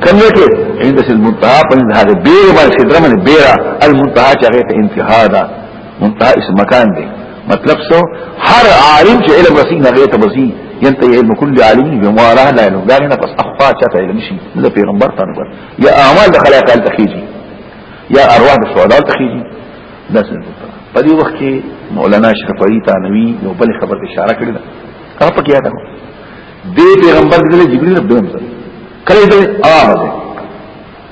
کم یو کې عند المنتهى په هغه بیره باندې درمن بیره المنتهى چې هغه ته انتها ده منتهى اسم مكان دي مطلب سو هر عالم چې علم رسي نه غيته بزي ينتهي علم كل عالم بمواراه لا علم دا نه بس اخفا چاته علم شي د پیغمبر ته نور یا اعمال د خلق ال تخيجي یا ارواح د سوال ال تخيجي دا څه په دې وخت کې مولانا شفعي تانوي یو بل خبر اشاره کړی دا هغه پکې یاد کړو دې پیغمبر دې جبريل رب دې کله دې آمده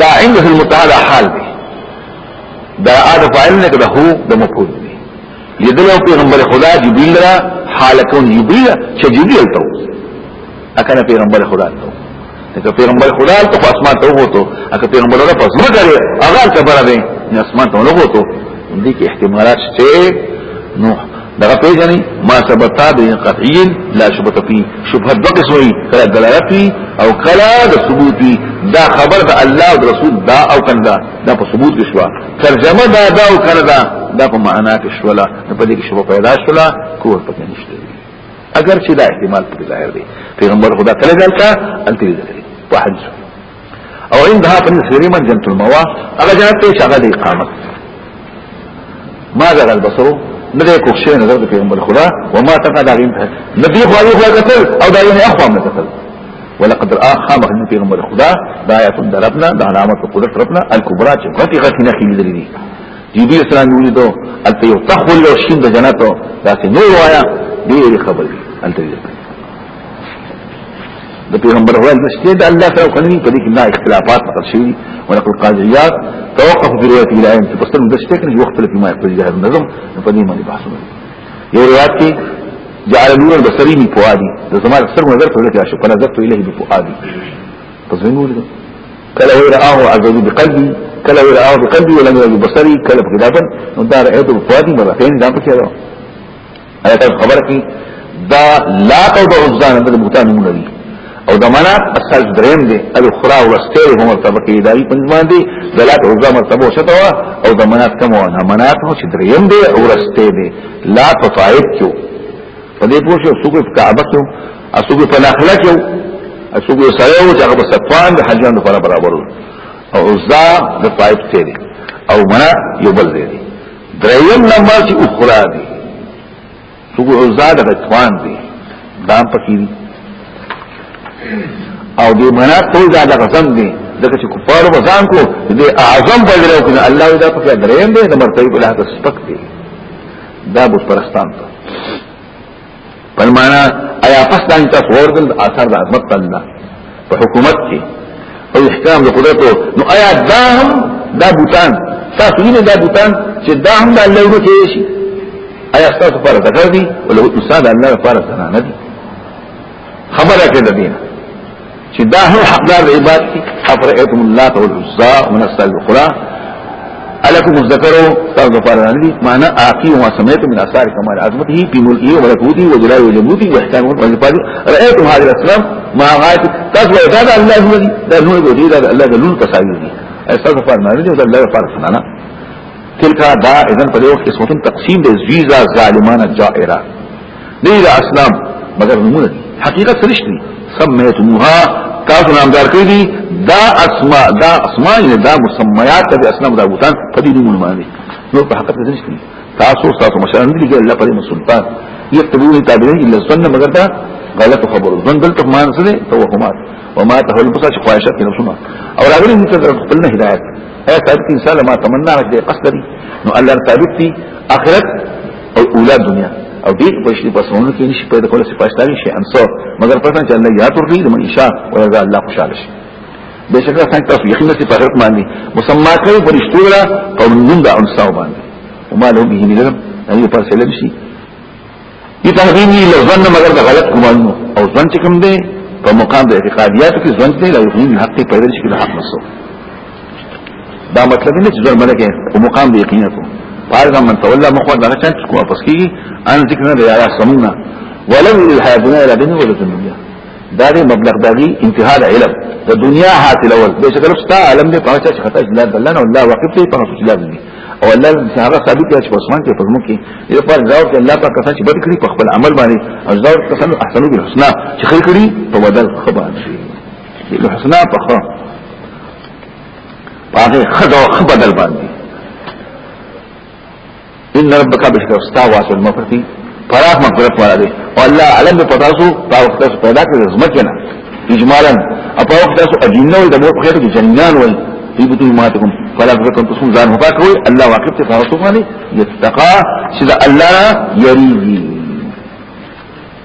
دا عند في المتعدى حال دی دا آده فاعل نه کده هو د مفعول دی یدلو پیغمبر خدا جبريل را حال کون جبريل چې جبريل ته اکنه پیغمبر خدا ته ته پیغمبر خدا ته په اسمان ته وته اکه پیغمبر را پس مګر هغه ته برابر نه اسمان ته وته دي کې احتمالات شته نو دغه پیژنې ما ثبتا به قطعی لا شبهه فيه شبهه د قسمي کله دلالت او کله د ثبوت دا خبر د الله او رسول دا او کندا دا په ثبوت کې شو ترجمه دا دا او کندا دا په معنا کې شو لا په دې کې شبهه پیدا شو لا کور پکې نشته اگر چې دا احتمال په ظاهر دی پیغمبر خدا کله ځل کا انتي ځل په حدیث او عندها په سری من جنت الموا هغه جنت ته شغه د اقامت ما ذا البصر نه ده کوښښ نه ده پیغمبر خدا وما تقد عليهم نبي خو هغه خو قتل او دا یې اخوا نه قتل ولقد را خامخ نه پیغمبر خدا دا آیات درپنا د علامت قدرت ربنا الكبرى چې غټي غټي نه خېل دي دي جبريل السلام ولیدو الته یو تخول او شین د جنتو دا څه نو وایا ډېری خبرې الته د پیغمبر هو نشته د الله تعالی قانوني په دې کې نه اختلافات نقل شوي ولکه القاضيات توقف في روايه الى ان تفصل د شته کې وخت لپاره ما يقتضي هذا النظم په دې باندې بحث وکړي یو روایت کې جعل نور البصري من فؤادي د زمان اکثر نظر په لکه شو کله ذکر الیه بفؤادي تزوین ولید کله وراه عزوی بقلبي کله وراه بقلبي ولا بصري کله بغدابا نو دار ايته بفؤادي مرتين دا پکې راو ایا تاسو خبر کی دا لا تو د عزان د بوتان نه لري او د منا اصل دریم دی ال اخرى ورسته هم مرتبه کی دای په ځمان دی د لا تو عزان مرتبه شته او د منا کم و نه منا ته چې دریم دی او ورسته دی لا تو طائف کیو په دې پوښتنه سوق په کعبه کیو اسوق په نخله کیو اسوق سره او هغه په ستوان د حجانو پر برابر او عزا د طائف ته دی او منا یو بل دی دریم نمبر چې اخرا دی څوک عزا د غتوان دی دام پکې دي او دې منا ټول دا د غزم دی ځکه چې کفار وزان کو دې اعظم بدلو کنه الله دا پکې دریم دی د مرتبه له سپک دی دا بت پرستان ته په معنا ایا پس دا انت خور دل اثر د عظمت الله په حکومت کې او احکام د قدرت نو ایا دا هم دا بوتان تاسو نه دا بوتان چې دا هم د الله ورو کې شي ایا تاسو پر ذکر دي ولو تاسو د الله پر ذکر نه دي خبره کې د دین چې دا هم حقدار د عبادت دي افرئتم اللات والعزى من استل القرى الکم الذکر تاسو لپاره باندې معنا اقی او سمیت من اثار کمال عظمته په ملکی او ملکوتی او جلال او جمودی او احسان او صفات رأيتم هذه الاسلام ما غایت تاسو دا د الله هو دي دا نو دی دا الله د لون تساوی دي تاسو لپاره باندې دا الله لپاره سنانا تلک دا اذن په یو قسمتن تقسیم د زیزا ظالمانه جائره دی د اسلام مگر نمونه حقیقت سرشتي سميتموها تاسو نام دار کړی دي دا اسماء دا اسماء نه دا مسميات د اسلام د بوتان په دې نومونه باندې نو په حقیقت کې نشته تاسو تاسو مشران دي ګل په مسلمان یتبون تابعین الا ظن مگر دا غلط خبر ظن دلته مان سره توهمات وما تهل بس چې خواهشات کې نفسونه او راغلي دي تر خپل نه هدایت اي ثابت انسان ما تمنا راځي قصد نو الله ثابت دي اخرت او اولا دنیا او دې په شي په سونو کې نشي پیدا کول صفات دي شي انسو مگر پتہ چې الله یا ترغي لمن شاء او رضا الله خوشاله شي بشکره څنګه تاسو یقینا چې په غرب باندې مسما کوي فرشتو را او نن دا انسو باندې وما له به من لم نه پر سلم شي یتهدینی لظن مگر د غلط ګمانو او ځان چې کوم دی په مقام د اعتقادیاتو کې ځان دی لا یقین حق پیدا شي د حق مسو دا مطلب نه چې ځل ملګری او مقام دی یقینا کو پارګه من تولى مخور دغه چا چې کو واپس کیږي ان ذکر نه دی یا سمونه ولم الحادنا الى بني ولا دنيا دا دی مبلغ دغی انتها د علم د دنیا حاصل اول به شکل ستا علم دی پاتې چې خطا جلال الله نه الله واقف دی په رسول الله دی او الله صحابه ثابت دي چې عثمان کې پزمو کې یو پر ځاو چې الله پاک څنګه بد کړی په خپل عمل باندې او ځاو کسان احسنو بالحسنا چې خیر کړی په بدل خبر شي الحسنا په خبر باندې خدو خبدل باندې ان ربک بشکر استا واسل مفرتی فراغ مغفرت والا دی او الله علم په تاسو په وخت تاسو پیدا کړی زمکه نه اجمالا په وخت تاسو اجنه ول د مور په خیر کې جنان ول دی بتو ماتکم فلا تکم تاسو ځان هو پاک وي الله واقف ته تاسو باندې یتقا چې الله یریږي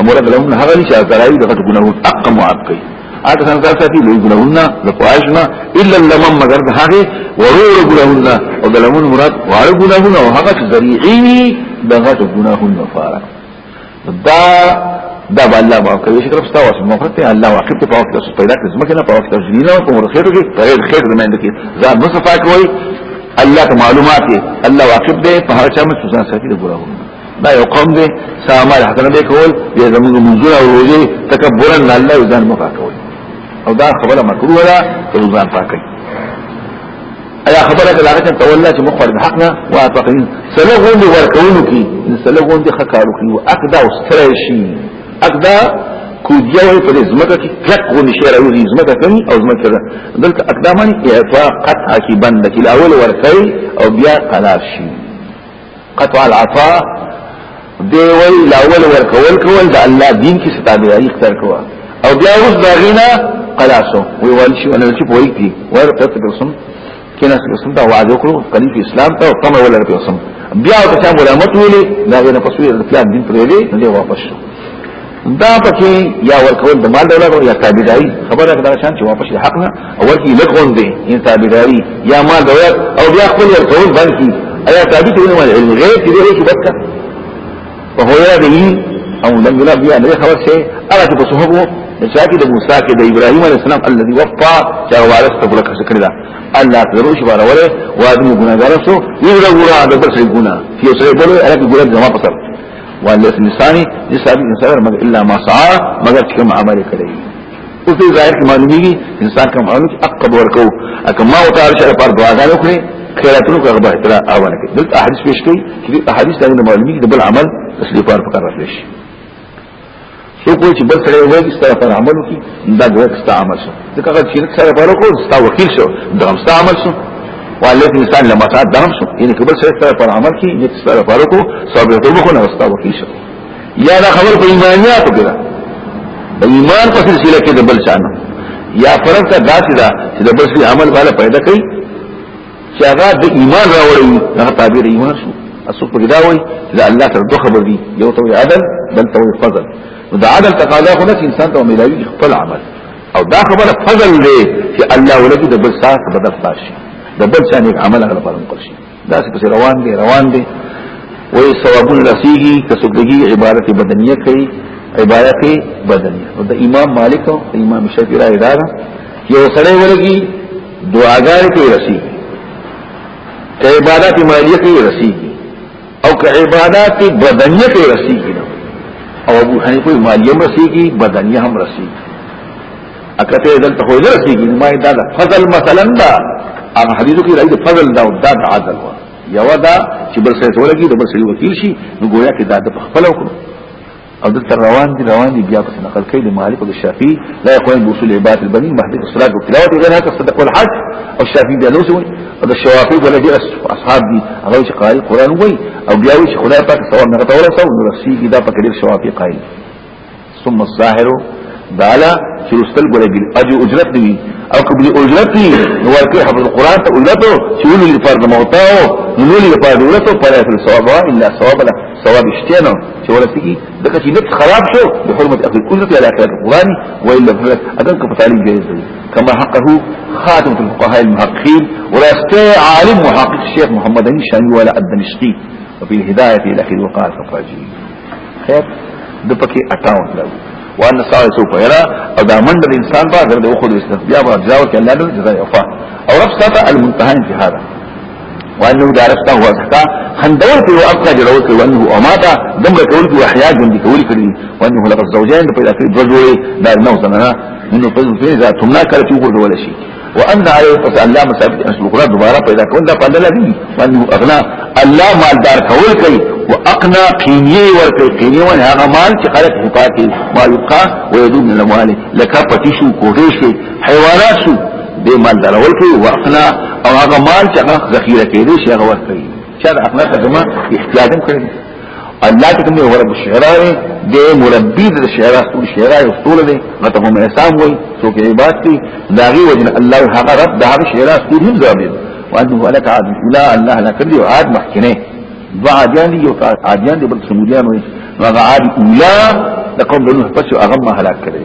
امرد لهم هغه چې اتراوی دغه ګناهون حق معاف کوي اته څنګه ساتي لوی ګناهون نه د پوښنا الا لمن مگر هغه ورور ګناهون او د لمن مراد وړ ګناهون او هغه ذریعي دغه ګناهون لپاره دا دا به الله معاف کوي شکر ستا واسه مفرت الله واقف ته پاک تاسو پیدا کړئ زمکه نه پاک تاسو نه کوم خیر کې خیر خیر نه اند کې ځان نو صفا کوي الله ته معلومات الله واقف دی په هر چا مې څه ساتي ګراوه دا یو قوم دی سامال حسنه به کول یا زموږ منځونه او روزي تکبرا الله ځان مخا کول او دا خبره مکروه ده چې ځان پاکي ایا خبره کله هغه ته ولا چې مخور حق نه واپقین سلغون دی ورکونو کی سلغون دی خکارو کی او اقدا او سترشی اقدا کوجیا وی په زمکه کې کلک غونی شعر او زمکه کوي او زمکه ده دلته اقدامانی اعفاء قطع کی بند کی الاول ورکړي او بیا قلار شي قطع العطاء دی وی لاول ورکول کول د الله دین کې ستابعی اختیار کوا او بیا اوس دا غینا قلاسو وی ول شي ونه چې پوي کی ور ته تاسو کې نه تاسو ته وعده وکړو کلی په اسلام ته او کومه ولا تاسو بیا ته ملامت ویلي دا غینا پسوی د اسلام دین پرې دی نه واپس شو دا پکې یا ورکول د مال دولت یا تابعداري خبره دا شان چې واپس د حق نه او ورکی لګون دي ان تابعداري یا مال دولت او بیا خپل ورکول باندې ایا تابع ته نه علم غیر چې دې شي بکا په هویا دی او لم يلب بیا نه خبر شي هغه چې په صحبو نشاکی د موسی کې د ابراهيم عليه السلام الذي وفى چا وارث ته بلکه ذکر دا الله تزرو شي بار وره وادم ګناګار سو یو ګناه د بل څه ګناه چې سره بل الک ګناه جمع پسر والله نسانی نساب نساب مگر الا ما سعى مگر کوم عمل کړی او په ظاهر کې معلومیږي انسان کوم عمل چې عقب ورکو اکه ما او تعالی شر پر دعاګانو کړی خیراتونو کا غبر تر اوانه کې دلته احادیث پیش کړي چې احادیث دا معلومیږي د بل عمل اصلي پر پکار راځي سو کوئی چې بل سره یو ځای ستاسو پر عمل وکي دا ګویا ستاسو عمل شو ځکه هغه چې سره پر وکړو ستاسو وکیل شو دا هم ستاسو عمل شو والله مثال لما تا دا هم شو یعنی کبل سره سره پر عمل کې یت سره پر وکړو صاحب ته وکړو نو ستاسو وکیل شو یا دا خبر په ایمانیات کې دا ایمان په سلسله کې د بل چانه یا فرق دا داسې دا چې د بل عمل باندې پیدا کوي چې هغه د ایمان راوړی هغه تعبیر ایمان شو اسوق په دا وای چې الله تر دوه خبر دی یو ته عدل بل ته فضل نو دا عدل تقاضا خو نه انسان ته ملاوي خپل عمل او دا خبره فضل دی چې الله ولګي د بل ساعت بدل فاشي د بل څه نیک عمل هغه لپاره مقل شي دا څه روان دی روان دی وې ثوابون رسیږي کسبګي عبارت بدنیه کوي عبارت بدنیه او د امام مالک او امام شافعي را اداره یو سره ورګي دعاګانې کې رسی که عبادت مالیه کې رسی او که عبادت بدنیه کې رسی او ابو حنیفه مالیه رسی کی بدنیه هم رسی اکته دل ته ویل رسی کی ما دا فضل مثلا دا هغه حدیثو کې راځي فضل دا او دا عدل و یو دا چې بل سره ولګي د بل سره وکیل شي نو گویا کې دا د خپل وکړو او دلته روان دي روان دي بیا په نقل کوي د مالک او الشافعي لا يقول بوصول عباد البني محدث الصلاه والتلاوه غير هذا صدق والحج او الشافعي بیا لوسو او د شوافي ولا دي اصحاب دي هغه چې قاري القران وي او بیا وي چې خدای پاک ثواب نه غته ولا ثواب نو رسیږي دا په کډیر شوافي قائل ثم الظاهر دالا چې رسل ګره ګل اجو اجرت دی او قبل اجرت دی نو ورته حفظ القران ته اجرت چې ولې فرض موتاو نو لولې فرض ورته پر ثواب الا ثواب ثواب اشتينا چې ورسېږي ځکه چې نفس خراب شو د حرمت اخر قدرت على حياة القرآن وإلا فلت أدنك فتعليم جائز دی كما حقه خاتم في الفقهاء المحققين ورسته عالم محقق الشيخ محمد علي شامي ولا الدمشقي وفي الهداية إلى آخر وقال فقاجي خير دپکی اکاونت لو وان ساوی سو پیرا او دا منډ د انسان په غره د وخت د استثبیا او جزاو کې الله دې جزا یوفا او رب ساته المنتهى انتهاء وانه دارسته واسکا خندور کې او ابقا جوړ کې وانه او ماته دمر کول کې احیا ژوند کې ولي کړی وانه لقد زوجين په دې کې جوړې دا نو څنګه نو په دې کې ذات نه کړ چې وګورول شي وان عليه قص الله مسبب اصل اخرى دوباره پیدا کول دا پدل دی وانه اغنا الله مالدار کول کوي واقنا قينيه ورته قينيه ولا هغه مال چې خلق حفاظي ما يبقى ويدوم من الاموال لك پتشو کوټه شي حیوانات شو دې مال درول کوي واخلا او هغه مال چې هغه ذخیره کېدو شي هغه ورکړي چې دا اخلاق زما احتیاج هم کړی الله ته کوم ورب الشعراء دې مربي د شعراء ټول شعراء او ټول دې مته هم احسان وي څوک عبادت دي دا غي وجه الله هغه رب دا هغه شعراء ټول هم زابي وانه ولك عاد لا الله لا كل عاد محكنه دعا عادیان دي او عادیان دي بل سمودیان وي هغه عاد اولا د قوم له پس هغه ما هلاک کړي